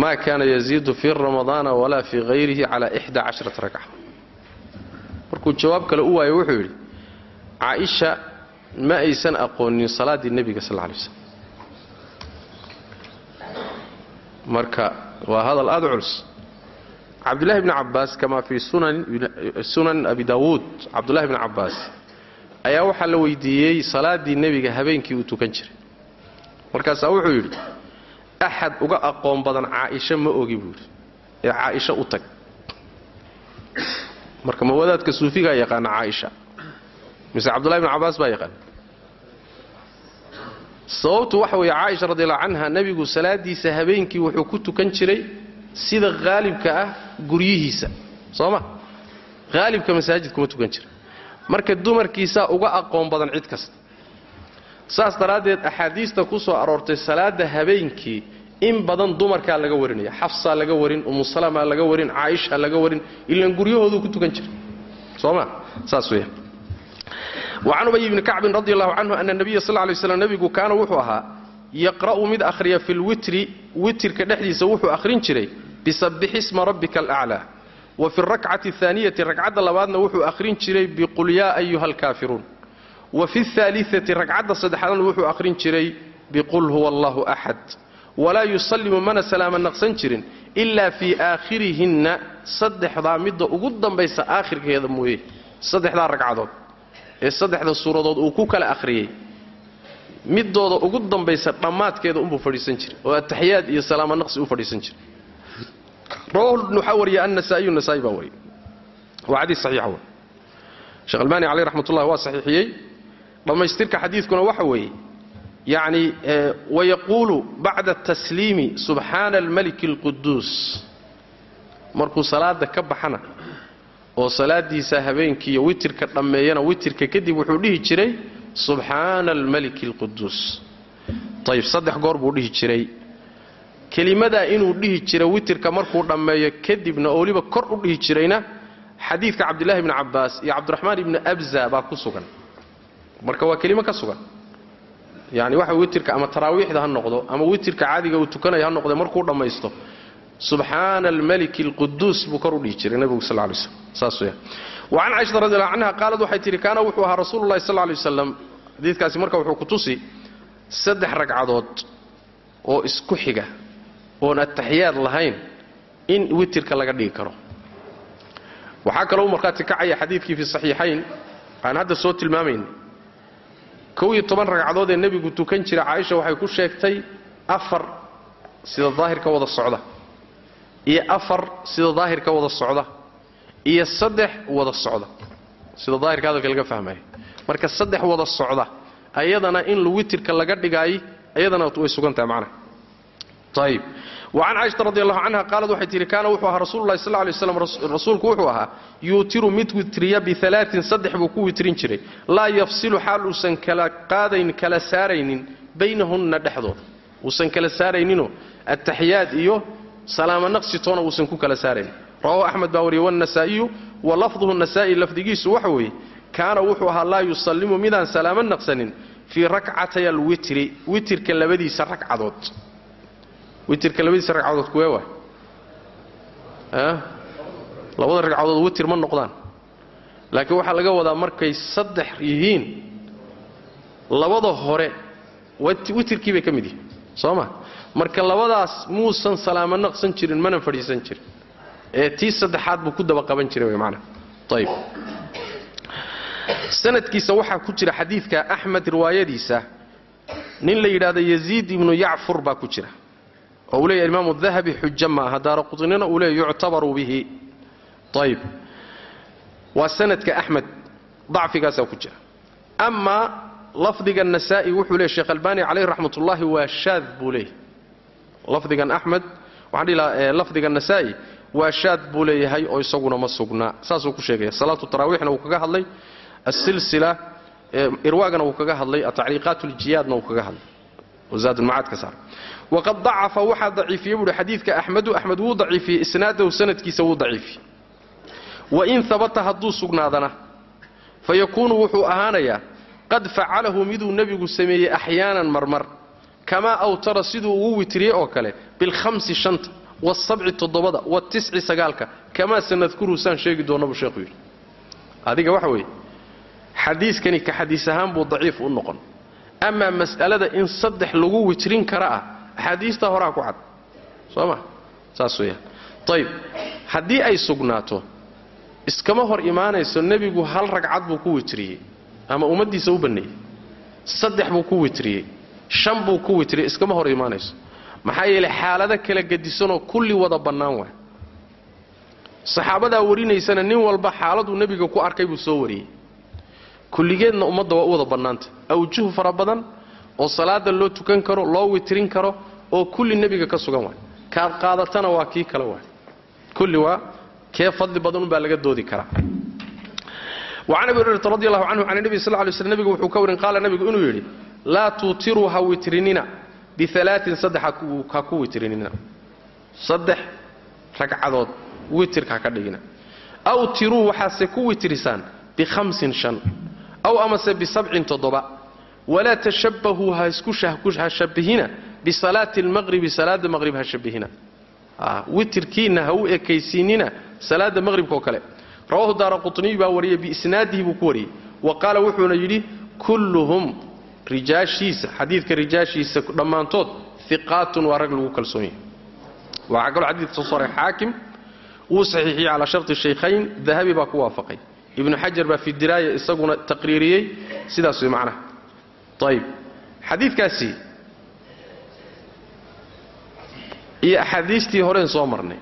Ma kaana yaziidu fii ramadaana walaa fii hayrihi cala ixda cashrata ragca markuu jawaab kale u waayo wuxuu yidhi caaisha ma aysan aqoonin salaaddii nebiga sal lay slam marka waa hadal aada culus. Cabdullahi bni cabbaas kamaa fii sunan abi daawuud cabdullahi bni cabbaas ayaa waxaa la weydiiyey salaaddii nebiga habeenkii uu tukan jiray. Markaasaa wuxuu yidhi axad uga aqoon badan caaisha ma ogi buu yidhi. Ee caaisha u tag. Marka ma wadaadka suufigaa yaqaana caaisha mise cabdullahi bni cabbaas baa yaqaana sababtu waxa weeye caaisha radiallahu canha nebigu salaadiisa habeenkii wuxuu ku tukan jiray sida haalibka ah guryihiisa. Soo ma haalibka masaajidkuma tukan jira marka dumarkiisaa uga aqoon badan cid kasta. Saas daraaddeed axaadiista ku soo aroortay salaada habeenkii in badan dumarkaa laga warinaya xafsaa laga warin umu salama laga warin caaisha laga warin ilaan guryahooduu ku tukan jira soo ma saas weya wacan ubay bni kacbin radi allahu canhu ana nabiya sal lay slam nebigu kaana wuxuu ahaa yaqra'u mid akhriya fi lwitri witirka dhexdiisa wuxuu akhrin jiray bisabbixi isma rabbika alaclaa wa fi rakcati aaniyati ragcadda labaadna wuxuu akhrin jiray biqul yaa ayuha alkaafiruun wa fi aaliati ragcadda saddexaadna wuxuu akhrin jiray biqul huwa allahu axad walaa yusallimu mana salaama naqsan jirin ilaa fii aakhirihinna saddexdaa midda ugu dambaysa aakhirkeeda mooye saddexdaa ragcadood ee saddexda suuradood uu ku kala akhriyey midooda ugu dambaysa dhammaadkeeda unbuu fadhiisan jiray oo ataxiyaad iyo salaama naqsi u fadhiisan jiray. Rawahu waxaa wariya annasaa'iyu nasaai baa wariyay waa xadiis saxiixa wey sheekh albaani caleyh raxmatullah waa saxiixiyey. Dhammaystirka xadiidkuna waxa weeye yacni wayaquulu bacda tasliimi subxaana almaliki alquduus markuu salaada ka baxana oo salaadiisa habeenkiiyo witirka dhammeeyana witirka kadib wuxuu dhihi jiray subxaana almaliki alquduus ayib saddex goor buu dhihi jiray. Kelimadaa inuu dhihi jira witirka markuu dhammeeyo kadibna oo weliba kor u dhihi jirayna xadiidka cabdilaahi bni cabbaas iyo cabdiraxmaan ibni abza baa ku sugan. Marka waa kelimo ka sugan. Yani waxa witirka ama taraawiixda ha noqdo ama witirka caadiga uu tukanaya ha noqde markuu dhammaysto subxaana almaliki alquduus buu kor u jiray nebigu sal lay slam wa can caishata radiallahu canha qaalad waxay tidhi kaana wuxuu ahaa rasuululahi sal lay wasalam xadiidkaasi marka wuxuu ku tusi saddex ragcadood oo isku xiga oon ataxiyaad lahayn in witirka laga dhigi karo waxaa kaloo u markhaati kacaya xadiidkii fi saxiixayn aan hadda soo tilmaamayn kow iyo toban ragcadood ee nebigu tukan jira caaisha waxay ku sheegtay afar sida daahirka wada socda iyo afar sida daahirka wada socda iyo saddex wada socda. Sida daahirka hadalka laga fahmaya marka saddex wada socda ayadana in witirka laga dhigaay ayadana way sugan tahay macnaha. Ayib wacan caaishata radi allahu canha qaalad waxay tihi kaana wuxuu ahaa rasuululahi sal lay slam rasuulku wuxuu ahaa yuutiru mid witriya bialaain saddex buu ku witrin jiray. Laa yafsilu xaal uusan kala qaadayn kala saaraynin baynahunna dhexdooda. Uusan kala saarayninoo ataxiyaad iyo salaama naqsi toona uusan ku kala saaraynin rawahu axmed baa wariye wannasaa'iyu wa lafduhu nasaa'i lafdigiisu waxa weeye kaana wuxuu ahaa laa yusallimu midaan salaamo naqsanin fii rakcatay alwitri witirka labadiisa ragcadood witirka labadiisa ragcadood kuwee waa labada ragcadood witir ma noqdaan. Laakiin waxaa laga wadaa markay saddex yihiin labada hore witirkii bay ka mid yihiin. Soo ma marka labadaas muusan salaamo naqsan jirin mana fadhiisan jirin. Ee tii saddexaad buu ku daba qaban jiray maanaa ayib sanadkiisa waxaa ku jira xadiidka axmed riwaayadiisa. Nin la yidhaahdo yaziid ibnu yacfur baa ku jira. Oo uu leeya imaamu dahabi xujo ma aha daara qudnina uu leeya yuctabaru bihi. Ayib waa sanadka axmed dacfigaasaa ku jira. Amaa lafdiga nasaa'i wuxuu leey sheekh albaani caleyh raxmatullaahi waa shaad buu leeyahy lafdigan axmed lahaa lafdiga nasaa'i waa shaad buu leeyahay oo isaguna ma sugnaa saasuu ku sheegaya salaatu taraawiixna wuu kaga hadlay. Asilsila irwaagana wuu kaga hadlay. Atacliiqaat uljiyaadna wuu kaga hadlay. Zaadulmacaad ka saar. Waqad dacafa waxaa daciifiyey buuhi xadiidka axmedu axmed wuu daciifiyey isnaadahu sanadkiisa wuu daciifiyey. Wain habata hadduu sugnaadana fa yakuunu wuxuu ahaanayaa qad facalahu miduu nebigu sameeyey axyaanan marmar kamaa awtara siduu ugu witriyey oo kale bilhamsi shanta wasabci toddobada watisci sagaalka kamaa sanadkuru saan sheegi doonnabuu sheekhu yidhi adiga waxa weeye xadiiskani ka xadiis ahaan buu daciif u noqon amaa mas'alada in saddex lagu witrin kara ah axaadiistaa horaa ku cad soo ma saas weeyaan ayib haddii ay sugnaato iskama hor imaanayso nebigu hal ragcad buu ku witriyey ama ummaddiisa u banneeyey saddex buu ku witriyey shan buu ku witriyey iskama hor imaanayso. Maxaa yeelay xaalado kala gedisanoo kulli wada bannaan waay. Saxaabadaa warinaysana nin walba xaaladuu nebiga ku arkay buu soo wariyey. Kulligeedna ummadda waa u wada bannaanta. Awjuh fara badan oo salaada loo tukan karo loo witrin karo oo kulli nebiga ka sugan waay. Kaad qaadatana waa kii kale waay. Kulli waa kee fadli badan unbaa laga doodi karaa. Wacan abi hurayrata radi allahu canhu can nebi sal ly sl nebigu wuxuu ka warin qaala nebigu inuu yidhi laa tuutiruu ha witrinina bialaain saddex ha ku witrinina saddex ragcadood witirka ha ka dhigina. Aw tiruu waxaase ku witrisaan bihamsin shan aw amase bisabcin toddoba. Walaa tashabbahuu ha shabbihina bisalaati almaqribi salaada maqrib ha shabbihina. Witirkiinna ha u ekaysiinina salaada maqhribka oo kale. Rawahu daara quطniy baa wariyey biisnaadihi buu ku wariyey wa qaala wuxuuna yidhi kulluhum rijaashiisa xadiidka rijaashiisa dhammaantood iqaatun waa rag lagu kalsoon yahay waxaa kaloo xadiidka soo saaray xaakim wuu saxiixiyey calaa sharti shaykhayn dahabi baa ku waafaqay. Ibnu xajar baa fi diraaya isaguna taqriiriyey sidaas way macnaha. Ayib xadiidkaasi iyo axaadiistii horeen soo marnay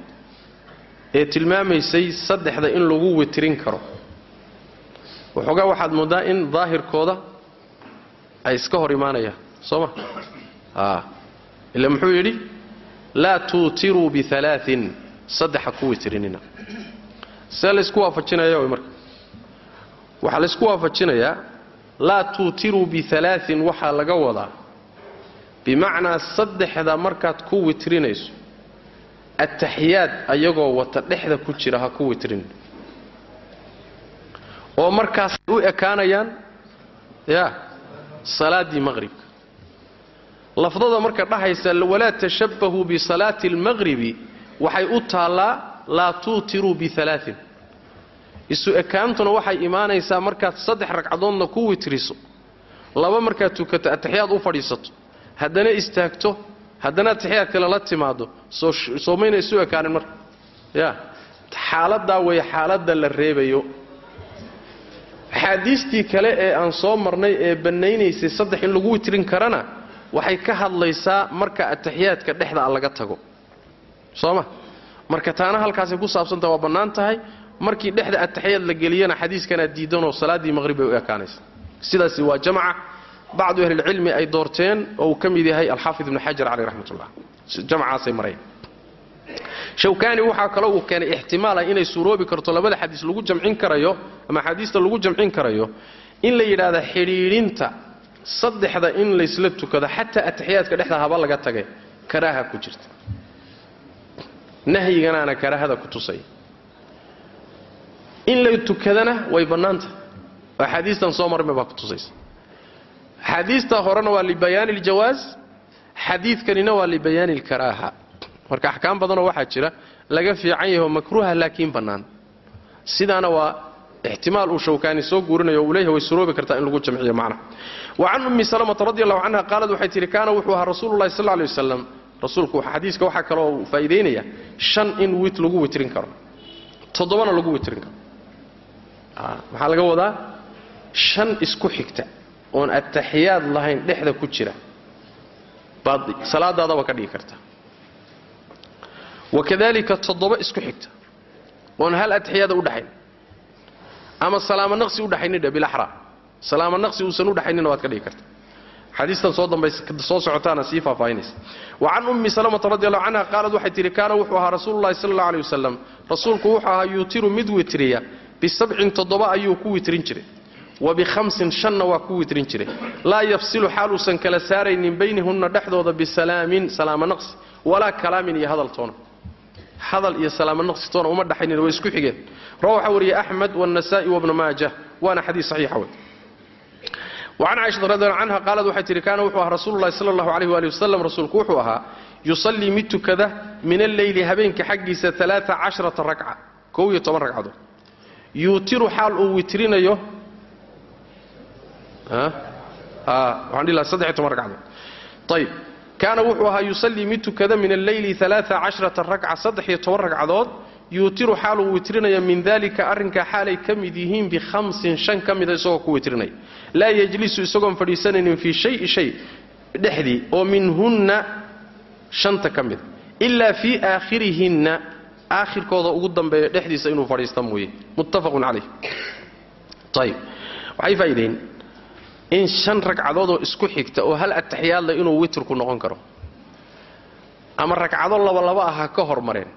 ee tilmaamaysay saddexda in lagu witrin karo. Waxoogaa waxaad mooddaa in daahirkooda ay iska hor imaanayaan soo ma a ila muxuu yidhi laa tuutiruu bialaain saddexa ku witrinina see laysku waafajinaya wy marka? Waxaa laysku waafajinayaa laa tuutiruu bialaain waxaa laga wadaa bimacnaa saddexda markaad ku witrinayso ataxiyaad ayagoo wata dhexda ku jira ha ku witrin oo markaasay u ekaanayaan ya salaaddii maqhribka lafdada marka dhahaysa walaa tashabbahuu bisalaati almaqhribi waxay u taallaa laa tuutiruu bialaain isu ekaantuna waxay imaanaysaa markaad saddex ragcadoodna ku witriso laba markaad tukato ataxiyaad u fadhiisato. Haddana istaagto haddana ataxiyaad kale la timaado. Soo mayna isu ekaanin marka. Ya xaaladdaa way xaaladda la reebayo axaadiistii kale ee aan soo marnay ee bannaynaysay saddex in lagu witrin karana waxay ka hadlaysaa marka ataxiyaadka dhexda a laga tago. Soo ma? Marka taana halkaasay ku saabsantaha waa bannaan tahay markii dhexda ataxiyaad la geliyana xadiiskanaad diidanoo salaaddii maqhrib bay u ekaanaysa. Sidaasi waa jamca bacdu ahlilcilmi ay doorteen oo uu ka mid yahay alxaafid ibnu xajar caleyh raxmatullah. Jamcaasay mareen shawkaani waxaa kaloo uu keenay ixtimaala inay suuroobi karto labada xadiis lagu jamcin karayo ama axaadiista lagu jamcin karayo in la yidhaahda xidhiidhinta saddexda in laysla tukado xataa ataxiyaadka dhexda haba laga tage karaaha ku jirta. Nahyiganaana karaahada ku tusay. In la tukadana way bannaanta. Axaadiistan soo marmay baa ku tusaysa. Axaadiista horena waa libayaani aljawaas xadiidkanina waa libayaani alkaraaha marka axkaam badanoo waxaa jira laga fiican yaho makruuha laakiin bannaan. Sidaana waa ixtimaal uu shawkaani soo guurinayo uu leeyahay way suroobi kartaa in lagu jamciyo macna. Wa can ummi salamata radi allahu canha qaalad waxay tihi kaana wuxuu ahaa rasuululahi sal lay wasalam rasuulku xadiiska waxaa kaloo faa'iidaynaya shan in wit lagu witrin karo. Toddobana lagu witrin karo. Maxaa laga wadaa shan isku xigta oon ataxiyaad lahayn dhexda ku jira. Baad salaadaadaba ka dhigi karta wakadalika toddoba isku xigta oon hal ataxiyaada udhaxayn ama salaamo naqsi udhaxaynidha bilaxra salaamo naqsi uusan udhaxaynina waad ka dhigi karta xadiistan soo dambaysa soo socotaana sii faahfaahinaysa wa can ummi salamata radi allahu canha qaalad waxay tihi kaana wuxuu ahaa rasuululahi sala allau aley wasalam rasuulku wuxuu ahaa yuutiru mid witriya bisabcin toddoba ayuu ku witrin jiray wa bihamsin shanna waa ku witrin jiray laa yafsilu xaaluusan kala saaraynin baynahunna dhexdooda bisalaamin salaamo naqsi walaa kalaamin iyo hadal toona hadal iyo salaamo naqsi toona uma dhaxaynin way isku xigeen. Rawa waxaa wariyey axmed waannasaa'i wabnu maajah waana xadiis saxiixa wey wacan caaishata radi canha qaalad waxay tihi kaana wuxuu ahaa rasuululahi sala allahu alayh waali wasalam rasuulku wuxuu ahaa yusallii mid tukada min alleyli habeenka xaggiisa alaaa cashrata ragca kow iyo toban ragcadood yuutiru xaal uu witrinayo waxaan dhihi lahaa saddex iyo toban ragcadood ayib kaana wuxuu ahaa yusallii mid tukada min alleyli toban ragcadood. Yuutiru xaal uu witrinaya min dalika arrinkaa xaalay ka mid yihiin bihamsin shan ka mida isagoo ku witrinaya laa yejlisu isagoon fadhiisanaynin fii shayi shay dhexdii oo minhunna shanta ka mida ilaa fii aakhirihinna aakhirkooda ugu dambeeya dhexdiisa inuu fadhiista mooye. Muttafaqun calayh. Ayib waxay faa'iideen in shan ragcadoodoo isku xigta oo hal ataxiyaadle inuu witirku noqon karo. Ama ragcado labalaba ah ha ka hormareen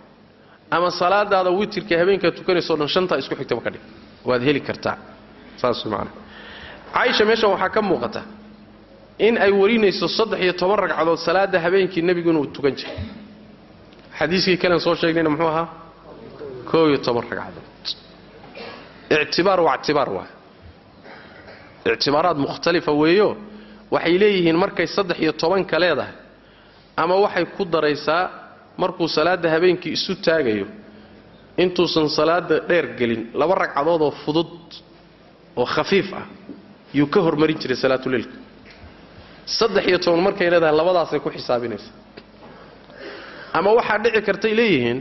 ama salaadaada witirka habeenkaa tukanayso dhan shantaa isku xigtaba ka dhig. Waad heli kartaa. Saas man caaisha meeshan waxaa ka muuqata in ay warinayso saddex iyo toban ragcadood salaada habeenkii nebigu inuu tukan jiray. Xadiiskii kalen soo sheegnayna muxuu ahaa? Koob iyo toban ragcadood. Ictibaar waa ictibaar waa ictibaaraad mukhtalifa weeyo waxay leeyihiin markay saddex iyo tobanka leedahay ama waxay ku daraysaa markuu salaadda habeenkii isu taagayo intuusan salaada dheer gelin laba ragcadoodoo fudud oo khafiif ah yuu ka hormarin jiray salaatuleilka saddex iyo toban markay leedahay labadaasay ku xisaabinaysaa. Ama waxaa dhici kartay leeyihiin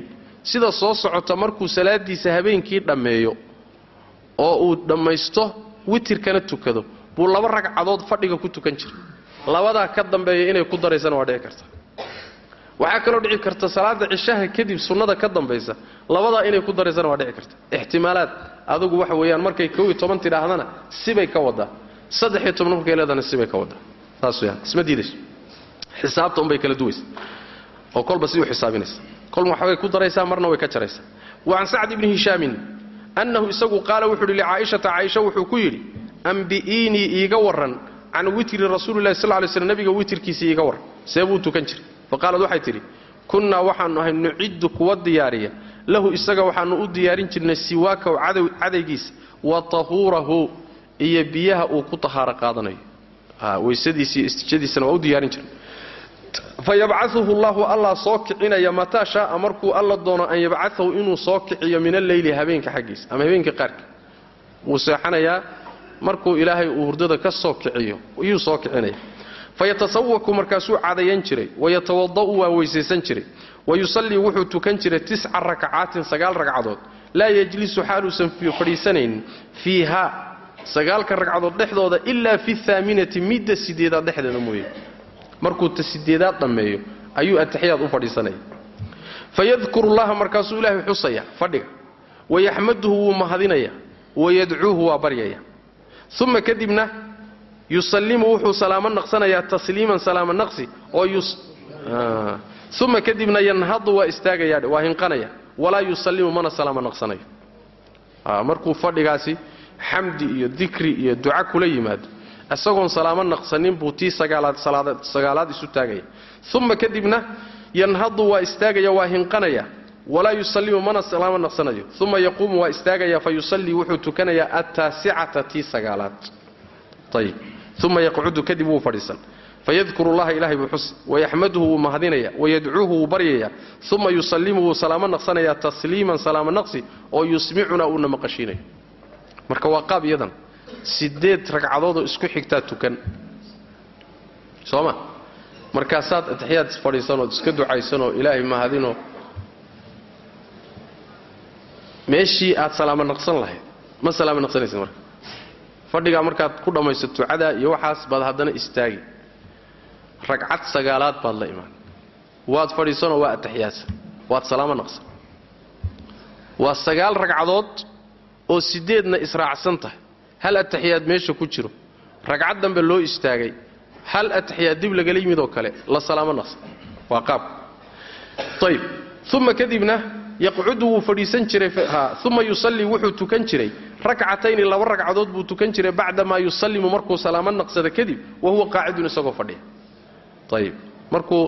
sida soo socota markuu salaadiisa habeenkii dhammeeyo oo uu dhammaysto witirkana tukado buu laba ragcadood fadhiga ku tukan jiray. Labadaa ka dambeeya inay ku daraysana waa dhici karta. Waxaa kaloo dhici karta salaada cishaha kadib sunnada ka dambaysa labadaa inay ku daraysana waa dhici karta. Ixtimaalaad adugu waxa weeyaan markay kow iyo toban tidhaahdana sibay ka wadaa saddex iyo toban markay leedana sibay ka wadaa saas weyaan isma diidayso xisaabta unbay kala duwaysa oo kolba si u xisaabinaysa. Kolma waxbay ku daraysaa marna way ka jaraysaa. Wa can sacd ibni hishaamin annahu isagu qaala wuxuu yidhi licaaishata caaisha wuxuu ku yidhi ambi'iinii iiga warran can witri rasuulilahi sal lay slm nabiga witrkiisa iiga warran see buu tukan jiray faqaalad waxay tidhi kunnaa waxaannu ahay nuciddu kuwa diyaariya lahu isaga waxaannu u diyaarin jirnay siwaakaw cadaygiisa wa tahuurahu iyo biyaha uu ku tahaaro qaadanayo weysadiisa iyo istijadiisana waa u diyaarin jirnay fayabcauhu yabcauhu allah soo kicinaya mataa shaaa markuu alla doono an yabcahu inuu soo kiciyo min alleyli habeenka xaggiisa ama habeenka qaarka wuu seexanayaa markuu ilaahay uu hurdada ka soo kiciyo yuu soo kicinaya fayatasawaku markaasuu cadayan jiray wayatawada'u waa weysaysan jiray wayusallii wuxuu tukan jiray tisca rakacaatin sagaal ragcadood laa yajlisu xaaluusan fadhiisanaynin fiiha sagaalka ragcadood dhexdooda ilaa fi aaaminati midda sideedaad dhexdeeda mooye markuu ta sideedaad dhammeeyo ayuu ataxiyaad u fadhiisanaya fayadkuru llaha markaasuu ilaahay xusaya fadhiga. Wayaxmaduhu wuu mahadinaya. Wayadcuuhu waa baryaya. Uma kadibna yusallimu wuxuu salaamo naqsanayaa tasliiman salaamo naqsi oo uma kadibna yanhadu waa istaagaya waa hinqanaya walaa yusallimu mana salaamo naqsanayo. Markuu fadhigaasi xamdi iyo dikri iyo duca kula yimaado isagoon salaamo naqsanin buu tii sagaalaad isu taagaya uma kadibna yanhadu waa istaagaya waa hinqanaya. Walaa yusallimu mana salaamo naqsanayo. Uma yaquumu waa istaagaya fa yusallii wuxuu tukanayaa attaasicata tii sagaalaad. Ayib uma yaqcudu kadib wuu fadhiisan. Fayadkuru llaha ilahay buu xusi wayaxmaduhu wuu mahadinaya wayadcuuhu wuu baryaya. Uma yusallimu wuu salaamo naqsanayaa tasliiman salaamo naqsi oo yusmicuna uuna maqashiinayo marka waa qaab iyadan sideed ragcadoodoo isku xigtaa tukan. Sooma? Markaasaad ataxiyaad fadhiisanood iska ducaysanoo ilaahay mahadinoo meeshii aad salaamo naqsan lahayd ma salaamo naqsanaysa marka. Fadhigaa markaad ku dhammaysato ducadaa iyo waxaas baad haddana istaagi. Ragcad sagaalaad baad la imaan. Waad fadhiisanoo waa ataxiyaadsan waad salaamo naqsan. Waa sagaal ragcadood oo sideedna israacsan tahay hal ataxiyaad meesha ku jiro? Ragcad dambe loo istaagay. Hal ataxiyaad dib lagala yimid oo kale? La salaamo naqsan waa qaabka ayib uma kadibna yaqcudu wuu fadhiisan jiray uma yusallii wuxuu tukan jiray. Rakcatayni laba ragcadood buu tukan jiray bacdamaa yusallimu markuu salaamo naqsada kadib wa huwa qaacidun isagoo fadhiya. Ayib markuu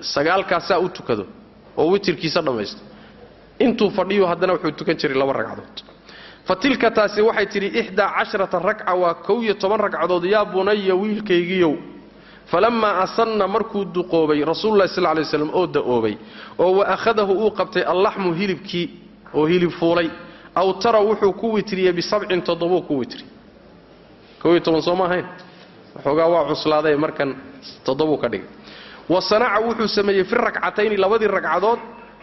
sagaalkaasaa u tukado oo witirkiisa dhammaysto. Intuu fadhiyu haddana wuxuu tukan jiray laba ragcadood fa tilka taasi waxay tidhi ixdaa casharata ragca waa kow iyo toban ragcadood yaa bunaya wiilkaygiyow. Falammaa asanna markuu duqoobay rasuululahi sal lay slam oo da'oobay oo wa akhadahu uu qabtay allaxmu hilibkii oo hilib fuulay aw tara wuxuu ku witriyey bisabcin toddobuu ku witri. Kow iyo toban soo ma ahayn? Waxoogaa waa cuslaaday markan toddobuu ka dhigay. Wa sanaca wuxuu sameeyey fi rakcatayni labadii ragcadood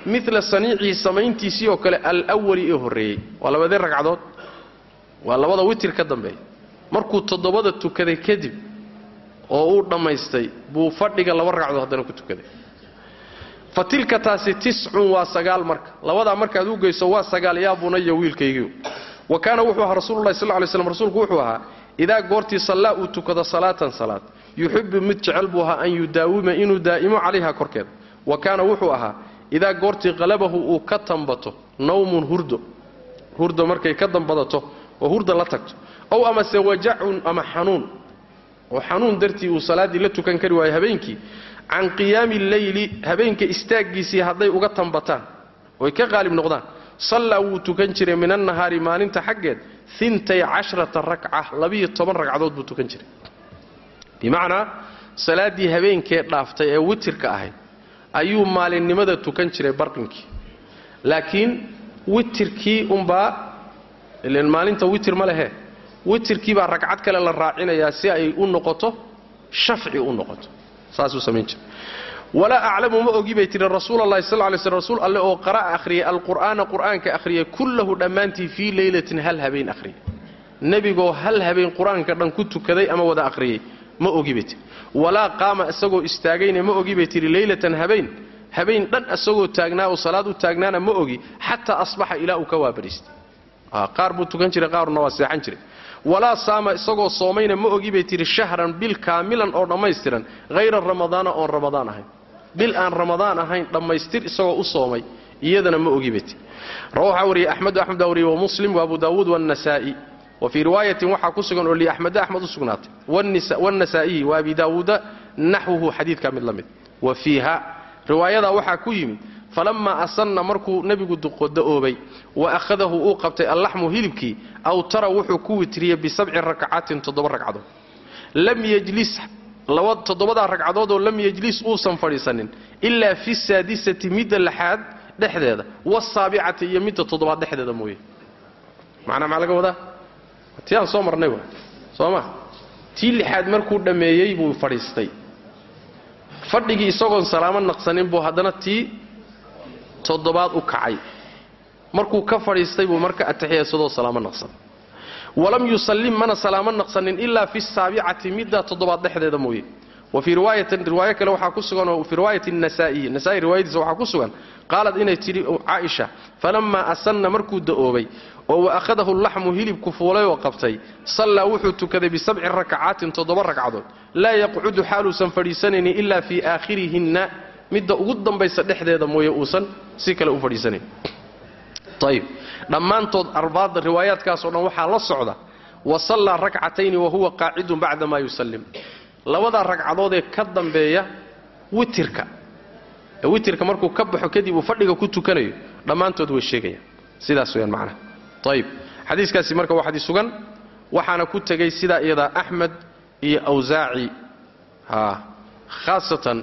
mila saniicii samayntiisii oo kale alwali ee horreeyey. Waa labadii ragcadood. Waa labada witir ka dambeeya markuu toddobada tukaday kadib oo uu dhammaystay buu fadhiga laba ragcadood haddana ku tukaday. Fa tilka taasi tiscun waa sagaal marka. Labadaa markaad u geyso waa sagaal yaa bunaya wiilkaygiiu wa kaana wuxuu ahaa rasuululahi sal lay slam rasuulku wuxuu ahaa idaa goortii sallaa uu tukado salaatan salaad yuxibu mid jecel buu ahaa an yudaawima inuu daa'imo calayha korkeeda wa kaana wuxuu ahaa idaa goortii qalabahu uu ka tambato nawmun hurdo. Hurdo markay ka dambadato oo hurda la tagto. Ow amase wajacun ama xanuun. Oo xanuun dartii uu salaaddii la tukan kari waayo habeenkii can qiyaami leyli habeenka istaaggiisii hadday uga tambataan. Oy ka qaalib noqdaan. Sallaa wuu tukan jiray min annahaari maalinta xaggeed intay cashrata rakca labiyo toban ragcadood buu tukan jiray. Bimacnaa salaaddii habeenkee dhaaftay ee witirka ahayd ayuu maalinnimada tukan jiray barqinkii. Laakiin witirkii unbaa ilan maalinta witir ma lehe witirkii baa ragcad kale la raacinayaa si ay u noqoto shafci u noqoto. Saasuu samayn jiray. Walaa aclamu ma ogi bay tihi rasuulalahi sal lay sl rasuul alle oo qara'a akhriyay alqur'aana qur'aanka akhriyay kullahu dhammaantii fii leylatin hal habeen akhriyay. Nebigoo hal habeen qur'aanka dhan ku tukaday ama wada akhriyey ma ogi bay tihi walaa qaama isagoo istaagayna ma ogi bay tihi leylatan habeen habeen dhan isagoo taagnaa oo salaad u taagnaana ma ogi xataa asbaxa ilaa uu ka waabariistay. Qaar buu tukan jiray qaaruna waa seexan jiray. Walaa saama isagoo soomayna ma ogi bay tihi shahran bil kaamilan oo dhammaystiran hayra ramadaana oon ramadaan ahayn. Bil aan ramadaan ahayn dhammaystir isagoo u soomay iyadana ma ogi bay tihi rawaxa wariyey axmedu axmed baa wariyey wamuslim waabu daawuud waannasaa'i wa fii riwaayatin waxaa ku sugan oo liaxmeda axmed u sugnaatay. Waannasaa'iyi wa abi daawuuda naxwuhu xadiidkaa mid la mid wa fiiha riwaayadaa waxaa ku yimid falammaa asanna markuu nebigu da'oobay wa akhadahu uu qabtay allaxmu hilibkii awtara wuxuu ku witriyey bisabci rakcatin toddoba ragcadood. Lam yejlis toddobadaa ragcadoodoo lam yejlis uusan fadhiisanin ilaa fi saadisati midda lixaad dhexdeeda wasaabicati iyo midda tii aan soo marnay wa soo ma tii lixaad markuu dhammeeyey buu fadhiistay. Fadhigii isagoon salaamo naqsanin buu haddana tii toddobaad u kacay. Markuu ka fadhiistay buu marka atixiyaysadoo salaamo naqsan. Walam yusallim mana salaamo naqsanin ilaa fi saabicati middaa toddobaad dhexdeeda mooye wa fii riwaayatin riwaayo kale waxaa ku sugan oo fii riwaayati nasaa'iyi nasa'i riwaayadiisa waxaa ku sugan qaalad inay tidhi caaisha falammaa asanna markuu da'oobay oo wa akhadahu laxmu hilibku fuulay oo qabtay sallaa wuxuu tukaday bisabci rakacaatin toddoba ragcadood. Laa yaqcudu xaaluusan fadhiisanaynin ilaa fii aakhirihinna. Midda ugu dambaysa dhexdeeda mooye uusan si kale u fadhiisanayn ayib dhammaantood arbaadda riwaayaadkaasoo dhan waxaa la socda wa sallaa rakcatayni wa huwa qaacidun bacda maa yusallim labadaa ragcadood ee ka dambeeya witirka. Witirka markuu ka baxo kadib uu fadhiga ku tukanayo dhammaantood way sheegayaan. Sidaas weyaan macnaha. Ayib xadiiskaasi marka waa xadiis sugan waxaana ku tegay sidaa iyadaa axmed iyo awsaaci ha khaasatan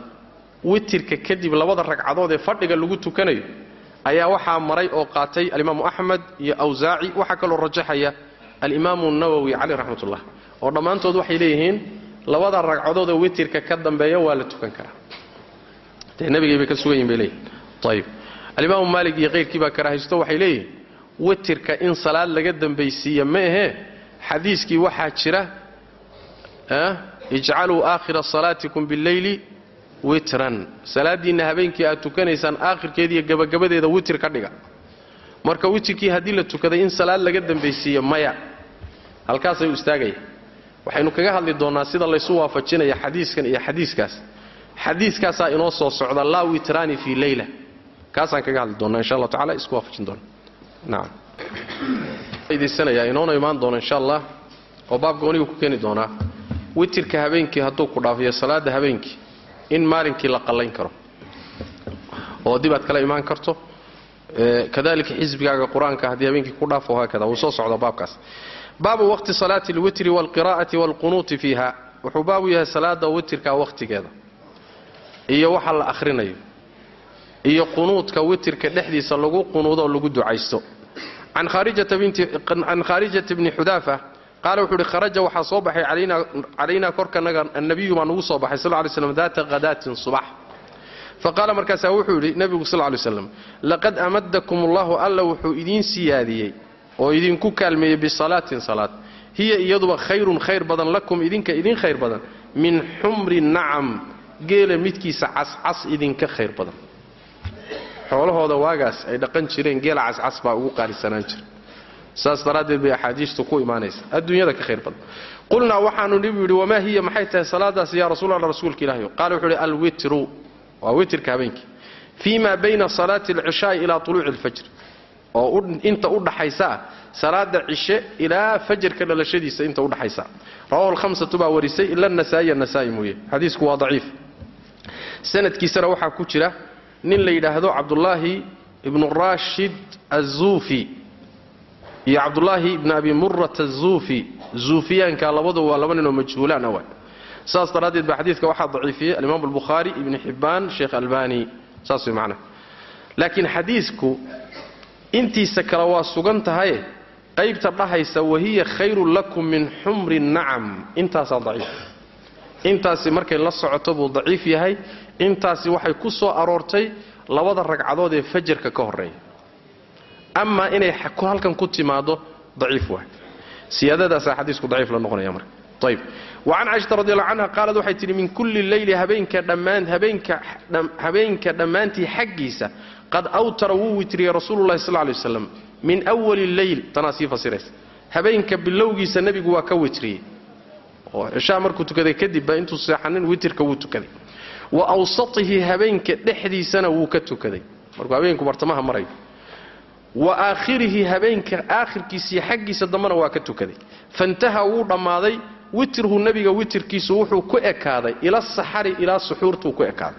witirka kadib labada ragcadood ee fadhiga lagu tukanayo ayaa waxaa maray oo qaatay alimaamu axmed iyo awsaaci waxaa kaloo rajaxaya alimaamu nawowi caleyh raxmatullah oo dhammaantood waxay leeyihiin labada ragcadood ee witirka ka dambeeya waa la tukan karaa. Dee nabigay bay ka sugan yihiin bay leeyihiin ayib alimaamu maalig iyo kayrkii baa karaahaysto waxay leeyihiin witirka in salaad laga dambaysiiya ma ahee xadiiskii waxaa jira ijcaluu aakhira salaatikum billeyli witran. Salaadiinna habeenkii aad tukanaysaan aakhirkeediiyo gabagabadeeda witir ka dhiga. Marka witirkii haddii la tukaday in salaad laga dambaysiiyo maya. Halkaasayuu istaagaya waxaynu kaga hadli doonnaa sida laysu waafajinaya xadiiskan iyo xadiiskaas. Xadiiskaasaa inoo soo socda laa witraani fii leyla kaasaan kaga hadli doonnaa insha allah tacala isku waafajin doona nacam inoona imaan doona insha allah oo baab goonigu ku keeni doonaa. Witirka habeenkii hadduu ku dhaafiyo salaada habeenkii in maalinkii la qallayn karo. Oo dib aad kala imaan karto. Kadalika xisbigaaga qur'aanka haddii habeenkii ku dhaafo haakada wuu soo socdaa baabkaas baabu waqti salaati alwitri waalqiraa'ati waalqunuuti fiiha. Wuxuu baabu yahay salaada witirka wakhtigeeda iyo waxa la akhrinayo. Iyo qunuudka witirka dhexdiisa lagu qunuudo oo lagu ducaysto. Can khaarijata bni xudaafa qaala wuxuu uhi kharaja waxaa soo baxay calaynaa korkanaga annabiyu baa nugu soo baxay sal ly slam daata hadaatin subax. Faqaala markaasaa wuxuu yidhi nebigu sal lay slam laqad amadakum allahu alla wuxuu idiin siyaadiyey oo idinku kaalmeeyey bisalaatin salaad. Hiya iyaduba khayrun khayr badan lakum idinka idin khayr badan. Min xumri nacam geela midkiisa cascas idinka khayr badan. Xoolahooda waagaas ay dhaqan jireen geela cascas baa ugu qaalisanaan jira. Saas daraaddeed bay axaadiistu ku imaanaysa adduunyada ka khayr badan. Qulnaa waxaanu nibu yidhi wamaa hiya maxay tahay salaadaasi yaa rasuul alla rasuulka ilaahi qaala wuxuu yidhi alwitru waa witrka habeenkii fii ma bayna salaati alcishaai ilaa tuluuci alfajr oo inta u dhaxaysa ah salaada cishe ilaa fajarka dhalashadiisa inta udhaxaysa rawahu lhamsatu baa warisay ila nasaa'iya nasaa'i mooye. Xadiisku waa daciif. Sanadkiisana waxaa ku jira nin la yidhaahdo cabdulaahi ibnu rashid azuufi iyo cabdulaahi ibni abi murata azuufi zuufiyaanka labadu waa laba ninoo majhuulaan awa saas daraaddeed baa xadiidka waxaa daciifiyey alimaam albukhaari ibni xibbaan sheekh albani saas way macnaha laakiin xadiisku intiisa kale waa sugan tahaye qaybta dhahaysa wahiya khayrun lakum min xumri nacam. Intaasaa daciif. Intaasi markay la socoto buu daciif yahay. Intaasi waxay ku soo aroortay labada ragcadood ee fajarka ka horreeya amaa inay halkan ku timaado daciif waay. Siyaadadaasaa xadiisku daciif la noqonaya marka. Ayb wacan caishata radiallahu canha qaalad waxay tidhi min kulli leyli habeenka dhammaan habeenka habeenka dhammaantii xaggiisa qad awtara wuu witriyey rasuululahi sal lay waslam min wali leyl tanaa sii fasiraysa. Habeenka bilowgiisa nebigu waa ka witriyey. Oo cishaa markuu tukaday kadibba intuu seexanin witirka wuu tukaday. Wa awsatihi habeenka dhexdiisana wuu ka tukaday. Markuu habeenku bartamaha marayo wa aakhirihi habeenka aakhirkiisiiyo xaggiisa dambena waa ka tukaday. Fantaha wuu dhammaaday. Witrhu nebiga witirkiisu wuxuu ku ekaaday. Ila saxari ilaa suxuurtuu ku ekaaday.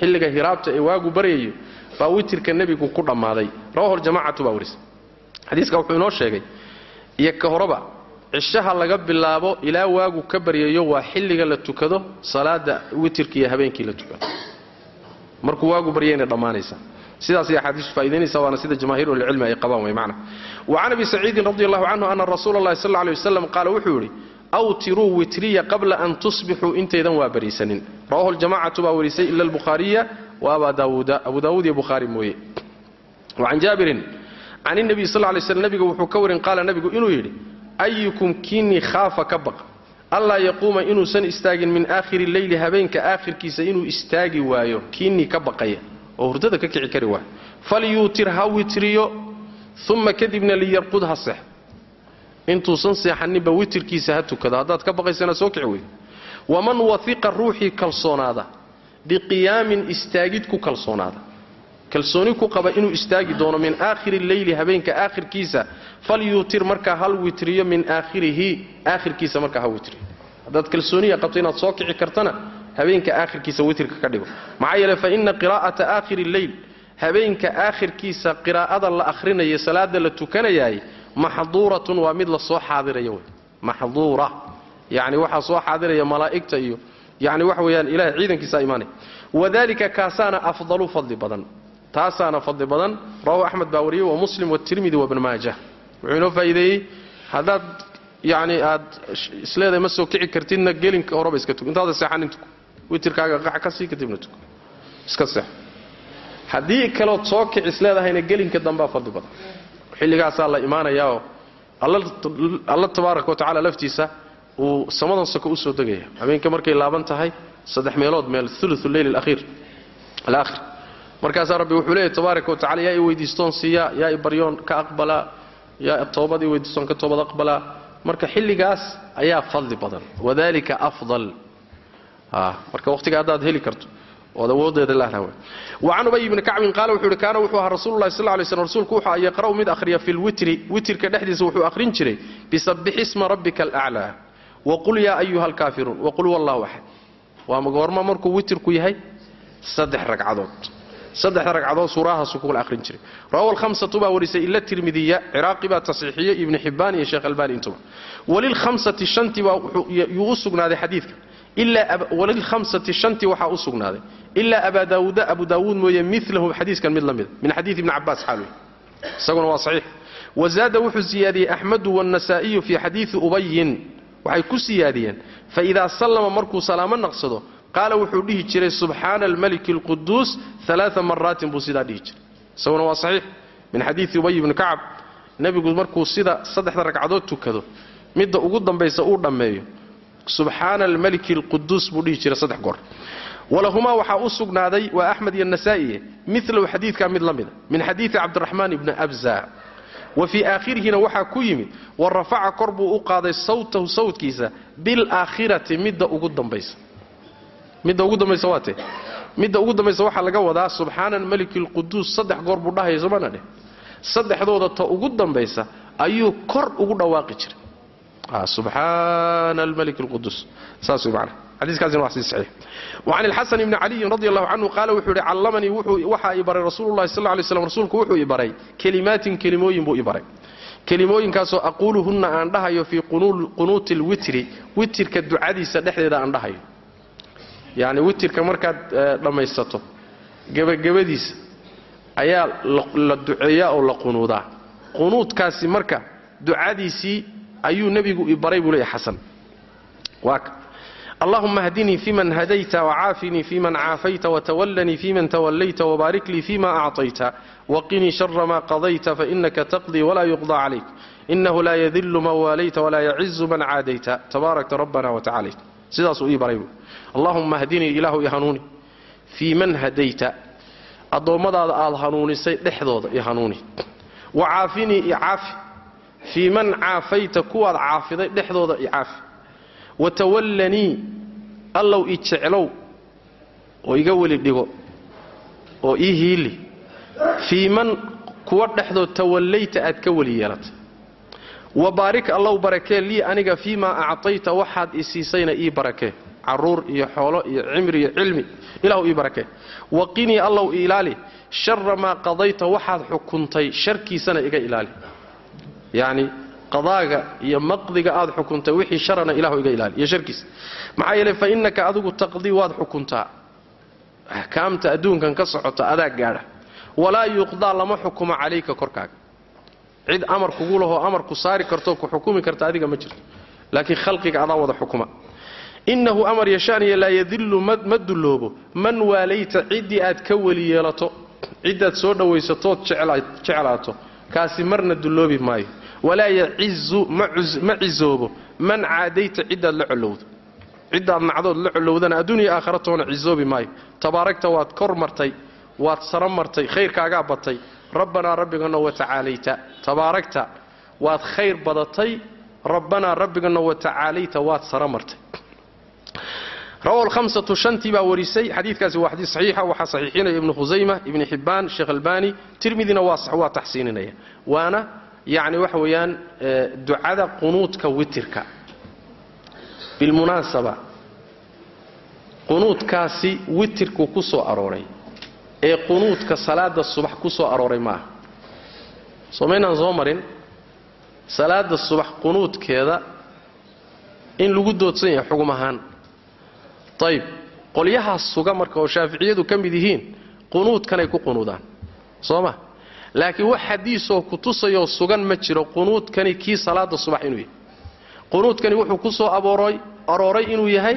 Xilliga hiraabta ee waagu baryayo baa witirka nebigu ku dhammaaday. Rawahu ljamacatu baa warisa. Xadiiska wuxuu inoo sheegay iyo ka horeba cishaha laga bilaabo ilaa waagu ka baryayo waa xilliga la tukado salaada witirka iyo habeenkii la tukado. Markuu waagu baryayna dhammaanaysa. Sidaasay axaadiisu faa'idaynaysa waana sida jamaahiiru ahlicilmi ay qabaan way macna. Wa abi saciidin radi allahu canhu ana rasuula allahi sal lla lay qaala wuxuu yidhi awtiruu witriya qabla an tusbixuu intaydan waa bariisanin rawahu ljamacatu baa warisay ila albukhaariya wa aba daawuuda abu daawuud iyo bukhaari mooye wacan jaabirin can inabiy sal lay slm nebigu wuxuu ka warin qaala nebigu inuu yidhi ayukum kiinii khaafa ka baqa allaa yaquuma inuusan istaagin min aakhiri leyli habeenka aakhirkiisa inuu istaagi waayo kiinii ka baqaya oo hurdada ka kici kari waayo falyuutir ha witriyo uma kadibna liyarqud ha seex intuusan seexaninba witirkiisa ha tukado haddaad ka baqaysana soo kici wey waman wahiqa ruuxii kalsoonaada biqiyaamin istaagid ku kalsoonaada. Kalsooni ku qaba inuu istaagi doono min aakhiri leyli habeenka aakhirkiisa falyuutir markaa hal witriyo min aakhirihi aakhirkiisa markaa ha witriyo. Haddaad kalsooniya qabto inaad soo kici kartana habeenka aakhirkiisa witrka ka dhigo. Maxaa yeele fa ina qiraa'ata aakhiri leyl habeenka aakhirkiisa qiraa'ada la ahrinayo salaada la tukanayaay maxduuratun waa mid la soo xaadiraya wey. Maxduura. Yani waxaa soo xaadiraya malaa'igta iyo yani waxa weeyaan ilahay ciidankiisa imaanaya wadalika kaasaana afdalu fadli badan. Taasaana fadli badan. Rawahu axmed baa wariyey wa muslim watirmidi wabn maajah wuxuu inoo faa'iideeyey haddaad yani aad isleedahay ma soo kici kartidna gelinka horeba iska tug intaada seexanin tuko witirkaaga qac ka sii kadibna tuko iska seex. Haddii kalood soo kici isleedahayna gelinka dambaa fadli badan. Xilligaasaa la imaanayaoo alla tabaaraka wa tacala laftiisa uu samadan soko u soo degaya. Habeenka markay laaban tahay saddex meelood meel ulu leyl alaakhir markaasaa rabbi wuxuu leeyahy tabaaraka wa yaa i weydiistoon siiya yaa i baryoon ka aqbalaa yaa toobad i weydiistoon ka toobad aqbalaa marka xilligaas ayaa fadli badan. Wadalika afdal. Marka waqtiga haddaad heli karto ood awoodeeda lahla wacan ubay ibni kacbin qaala wuxuu ihi kaana wuxuu ahaa rasuululahi sal lay slm rasuulku wuxuu yaqra'u mid akhriya fi lwitri witirka dhexdiisa wuxuu akhrin jiray bisabbixi isma rabbika alaclaa waqul yaa ayuha alkaafiruun waqul wallahu axad waa goorma markuu witirku yahay saddex ragcadood saddexda ragcadood suurahaasu ku kala akhrin jiray rawahu lhamsatu baa warisay ila tirmidiya ciraaqi baa tasxiixiyey ibni xibbaan iyo sheekh albani intuba walilhamsati shantii baa yuu u sugnaaday xadiidka walilhamsati shantii waxaa u sugnaaday ilaa abaa daawuuda abu daawuud mooye milahu xadiiskan mid la mida min xadiid ibni cabaas xaalwe isaguna waa saxiix wazaada wuxuu siyaadiyey axmedu wannasaa'iyu fii xadiidi ubayin waxay ku siyaadiyeen. Faidaa sallama markuu salaamo naqsado qaala wuxuu dhihi jiray subxaana almaliki alquduus alaaa maraatin buu sidaa dhihi jiray. Isaguna waa saxiix. Min xadiidi ubay ibni kacab nebigu markuu sida saddexda ragcadood tukado midda ugu dambaysa uu dhammeeyo subxaana almaliki alquduus buu dhihi jiray saddex goor. Walahumaa waxaa u sugnaaday waa axmed iyo nasaa'iye milahu xadiidkaa mid la mida min xadiidi cabdiraxmaan ibni abza wa fii aakhirihina waxaa ku yimid wa rafaca kor buu u qaaday sawtahu sawtkiisa bilaakhirati midda ugu dambaysa. Midda ugu dambaysa waa tee. Midda ugu dambaysa waxaa laga wadaa subxaana almaliki alquduus saddex goor buu dhahaya soomana dheh saddexdooda ta ugu dambaysa ayuu kor ugu dhawaaqi jiray. Subxaana almalik alquduus saas way an اxasan bni caliyin radi alahu canhu qaala wuxuu ihi callamanii waxaa i baray rasuulu sal lay slam rasuulku wuxuu i baray. Kelimaatin kelimooyin buu i baray. Kelimooyinkaasoo aquuluhunna aan dhahayo fii qunuuti lwitri witirka ducadiisa dhexdeeda aan dhahayo. Yani witirka markaad eh, dhammaysato gebagabadiisa ayaa la duceeyaa oo la qunuudaa. Qunuudkaasi marka ducadiisii ayuu nebigu i baray buu leeya xasan allahuma hdinii fiman hadayta wcaafinii fiman caafayta wtawallanii fiman tawallayta wbaarik lii fima acطayta waqinii shara ma qadayta fainaka taqdii walaa yuqضى calayk inahu laa yadilu man waalayta walaa yacizu man caadayta tabaarakta rabbana watacalayt sidaasuu ii baray allahuma hdinii ilaahu i hanuuni fii man hadayta addoommadaada aad hanuunisay dhexdooda i hanuuni wacaafinii i caafi fii man caafayta kuwaad caafiday dhexdooda i caafi watawallanii allow i jeclow oo iga weli dhigo oo ii hiili. Fii man kuwa dhexdood tawallayta aad ka weli yeelatay wa baarik allow barakee lii aniga fii maa actayta waxaad i siisayna ii barakee carruur iyo xoolo iyo cimri iyo cilmi ilahu ii barakee waqinii allow ilaali shara maa qadayta waxaad xukuntay sharkiisana iga ilaali. Yacni qadaaga iyo maqdiga aad xukuntay wixii sharana ilahu iga ilaali. Iyo sharkiisa maxaa yeelay fa innaka adigu taqdii waad xukuntaa. Axkaamta adduunkan ka socota adaa gaadha. Walaa yuqdaa lama xukumo calayka korkaaga. Cid amar kugu lahoo amar ku saari kartoo ku xukumi karta adiga ma jirto. Laakiin khalqiga adaa wada xukuma. Innahu amar yashaaniya laa yadillu ma dulloobo. Man waalayta ciddii aad ka weli yeelato ciddaad soo dhowaysatood jeclaato kaasi marna dulloobi maayo walaa yacizu ma cizoobo. Man caadayta ciddaad la collowdo ciddaad nacdood la collowdana adduuniya aakhara toona cizoobi maayo. Tabaaragta waad kor martay waad sara martay khayrkaagaa batay. Rabbanaa rabbigana watacaalayta tabaaragta waad khayr badatay. Rabbanaa rabbigana watacaalayta waad sara martay. Rawahu lhamsatu shantii baa warisay. Xadiidkaasi waa xadiis saxiixa waxaa saxiixinaya ibnu khusayma ibni xibbaan sheekh albani. Tirmidina waa taxsiininaya. Waana yacni waxa weeyaan ducada qunuudka witirka. Bilmunaasaba. Qunuudkaasi witirku ku soo arooray. Ee qunuudka salaada subax ku soo arooray maaha. Soomaynaan soo marin. Salaada subax qunuudkeeda in lagu doodsan yahay xugum ahaan. Ayb qolyahaas suga marka oo shaaficiyadu ka mid yihiin qunuudkanay ku qunuudaan. Soo ma laakiin wax xadiisoo ku tusayoo sugan ma jiro qunuudkani kii salaada subax inuu yahay. Qunuudkani wuxuu ku soo arooray inuu yahay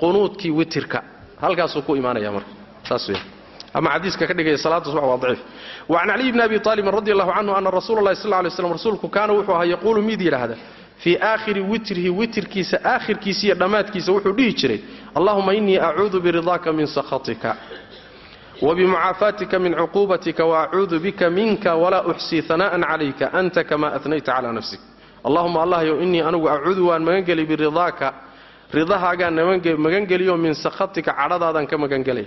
qunuudkii witirka. Halkaasuu ku imaanaya marka. Saas wey ama xadiiska ka dhigaya salaada subax waa daciif. Wacan caliy bni abi aalibin radi allahu canhu ana rasuula allahi sal lay slam rasuulku kaana wuxuu ahaa yaquulu mid yidhaahda fii aakhiri witrihi witirkiisa aakhirkiisa iyo dhammaadkiisa wuxuu dhihi jiray allahuma innii acuudu biridaaka min sakhatika wbimucaafaatika min cuquubatika waacuudu bika minka walaa uxsii hana'an calayka anta kama anayta calaa nafsik allahuma allahyow innii anugu acuudu waan magangeli biridaaka ridahaagaan magangeliyo min sakhatika cadhadaadaan ka magangelaya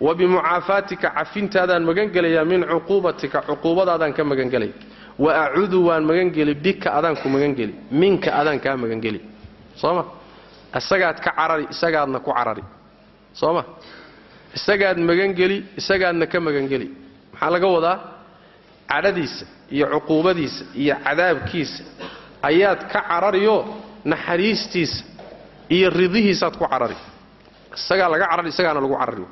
wa bimucaafaatika cafintaadaan magangelaya min cuquubatika cuquubadaadaan ka magangelaya wa acuudu waan magangeli bika adaan ku magangeli minka adaan kaa magangeli sooma isagaad ka carari isagaadna ku carari sooma isagaad magangeli isagaadna ka magangeli maxaa laga wadaa? Cadhadiisa iyo cuquubadiisa iyo cadaabkiisa. Ayaad ka carariyoo naxariistiisa iyo ridihiisaad ku carari. Isagaa laga carari isagaana lagu carari.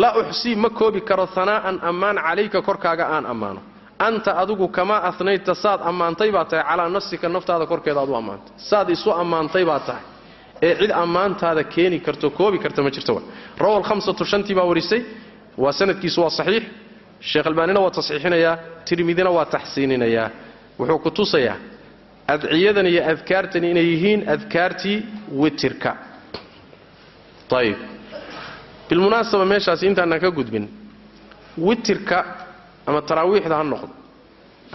Laa uxsii ma koobi karo hanaa'an ammaan calayka korkaaga aan ammaano. Anta adigu kamaa anayta saad ammaantay baa tahay calaa nafsika naftaada korkeeda aad u ammaantay. Saad isu ammaantay baa tahay ee cid ammaantaada keeni karto koobi karta ma jirto. Rawa lhamsatu shantii baa warisay. Waa sanadkiisu waa saxiix. Sheekh albaanina waa tasxiixinayaa tirmidina waa taxsiininayaa wuxuu ku tusayaa adciyadan iyo adkaartani inay yihiin adkaartii witirka. Ayib bilmunaasaba meeshaasi intaanaan ka gudbin witirka ama taraawiixda ha noqdo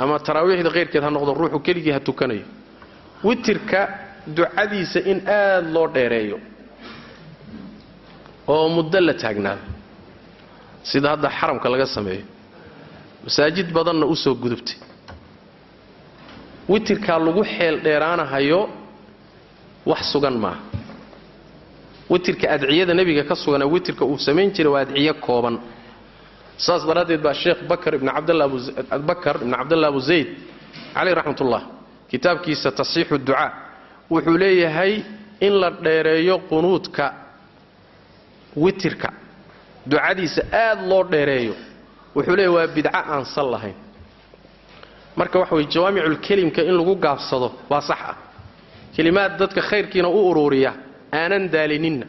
ama taraawiixda qayrkeed ha noqdo ruuxu keligii ha tukanayo. Witirka ducadiisa in aad loo dheereeyo oo muddo la taagnaado sida hadda xaramka laga sameeyo. Masaajid badanna u soo gudubtay. Witirkaa lagu xeel dheeraanahayo wax sugan maaha witirka adciyada nebiga ka sugana witirka uu samayn jiray waa adciyo kooban. Saas daraaddeed baa sheekh bakar ibn cabdbakar ibn cabdallah abu zayd caleyh raxmatullah kitaabkiisa tasxiixu ducaa wuxuu leeyahay in la dheereeyo qunuudka witirka. Ducadiisa aad loo dheereeyo. Wuxuu leeyahy waa bidco aan sal lahayn. Marka waxa weye jawaamiculkelimka in lagu gaabsado waa sax ah. Kelimaad dadka khayrkiina u uruuriya aanan daalininna.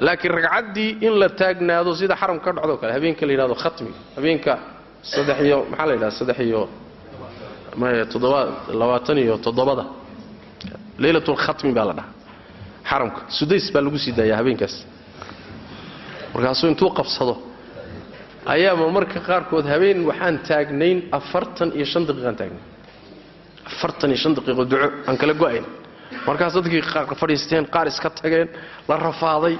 Laakiin ragcaddii in la taagnaado sida xaram ka dhacdo kale habeenka la yidhahdo khatmiga habeenka saddex iyo maxaa la yidhahda saddex iyo labaatan iyo toddobada leylatulkhatmi baa la dhahaa. Xaramka sudays baa lagu sii daayaa habeenkaas. Markaasuu intuu qabsado ayaaba marka qaarkood habeen waxaan taagnayn afartan iyo shan daqiiqaan taagnayn. Afartan iyo shan daqiiqo duco aan kala go'ayn. Markaas dadkii fadhiisteen qaar iska tageen la rafaaday.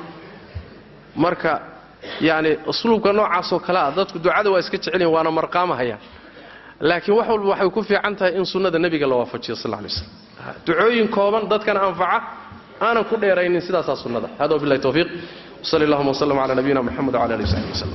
Marka yacni usluubka noocaasoo kale ah dadku ducada waa iska jecelyihin waana marqaamahayaan laakiin wax walba waxay ku fiican tahay in sunnada nebiga la waafajiyo sal lla alay waslam ducooyin kooban dadkana anfaca aanan ku dheeraynin sidaasaa sunnada. Hada wabillahi tawfiiq. Wsali allahuma wslm cala nabiyina moxamed wcala alihi w saxbi wslm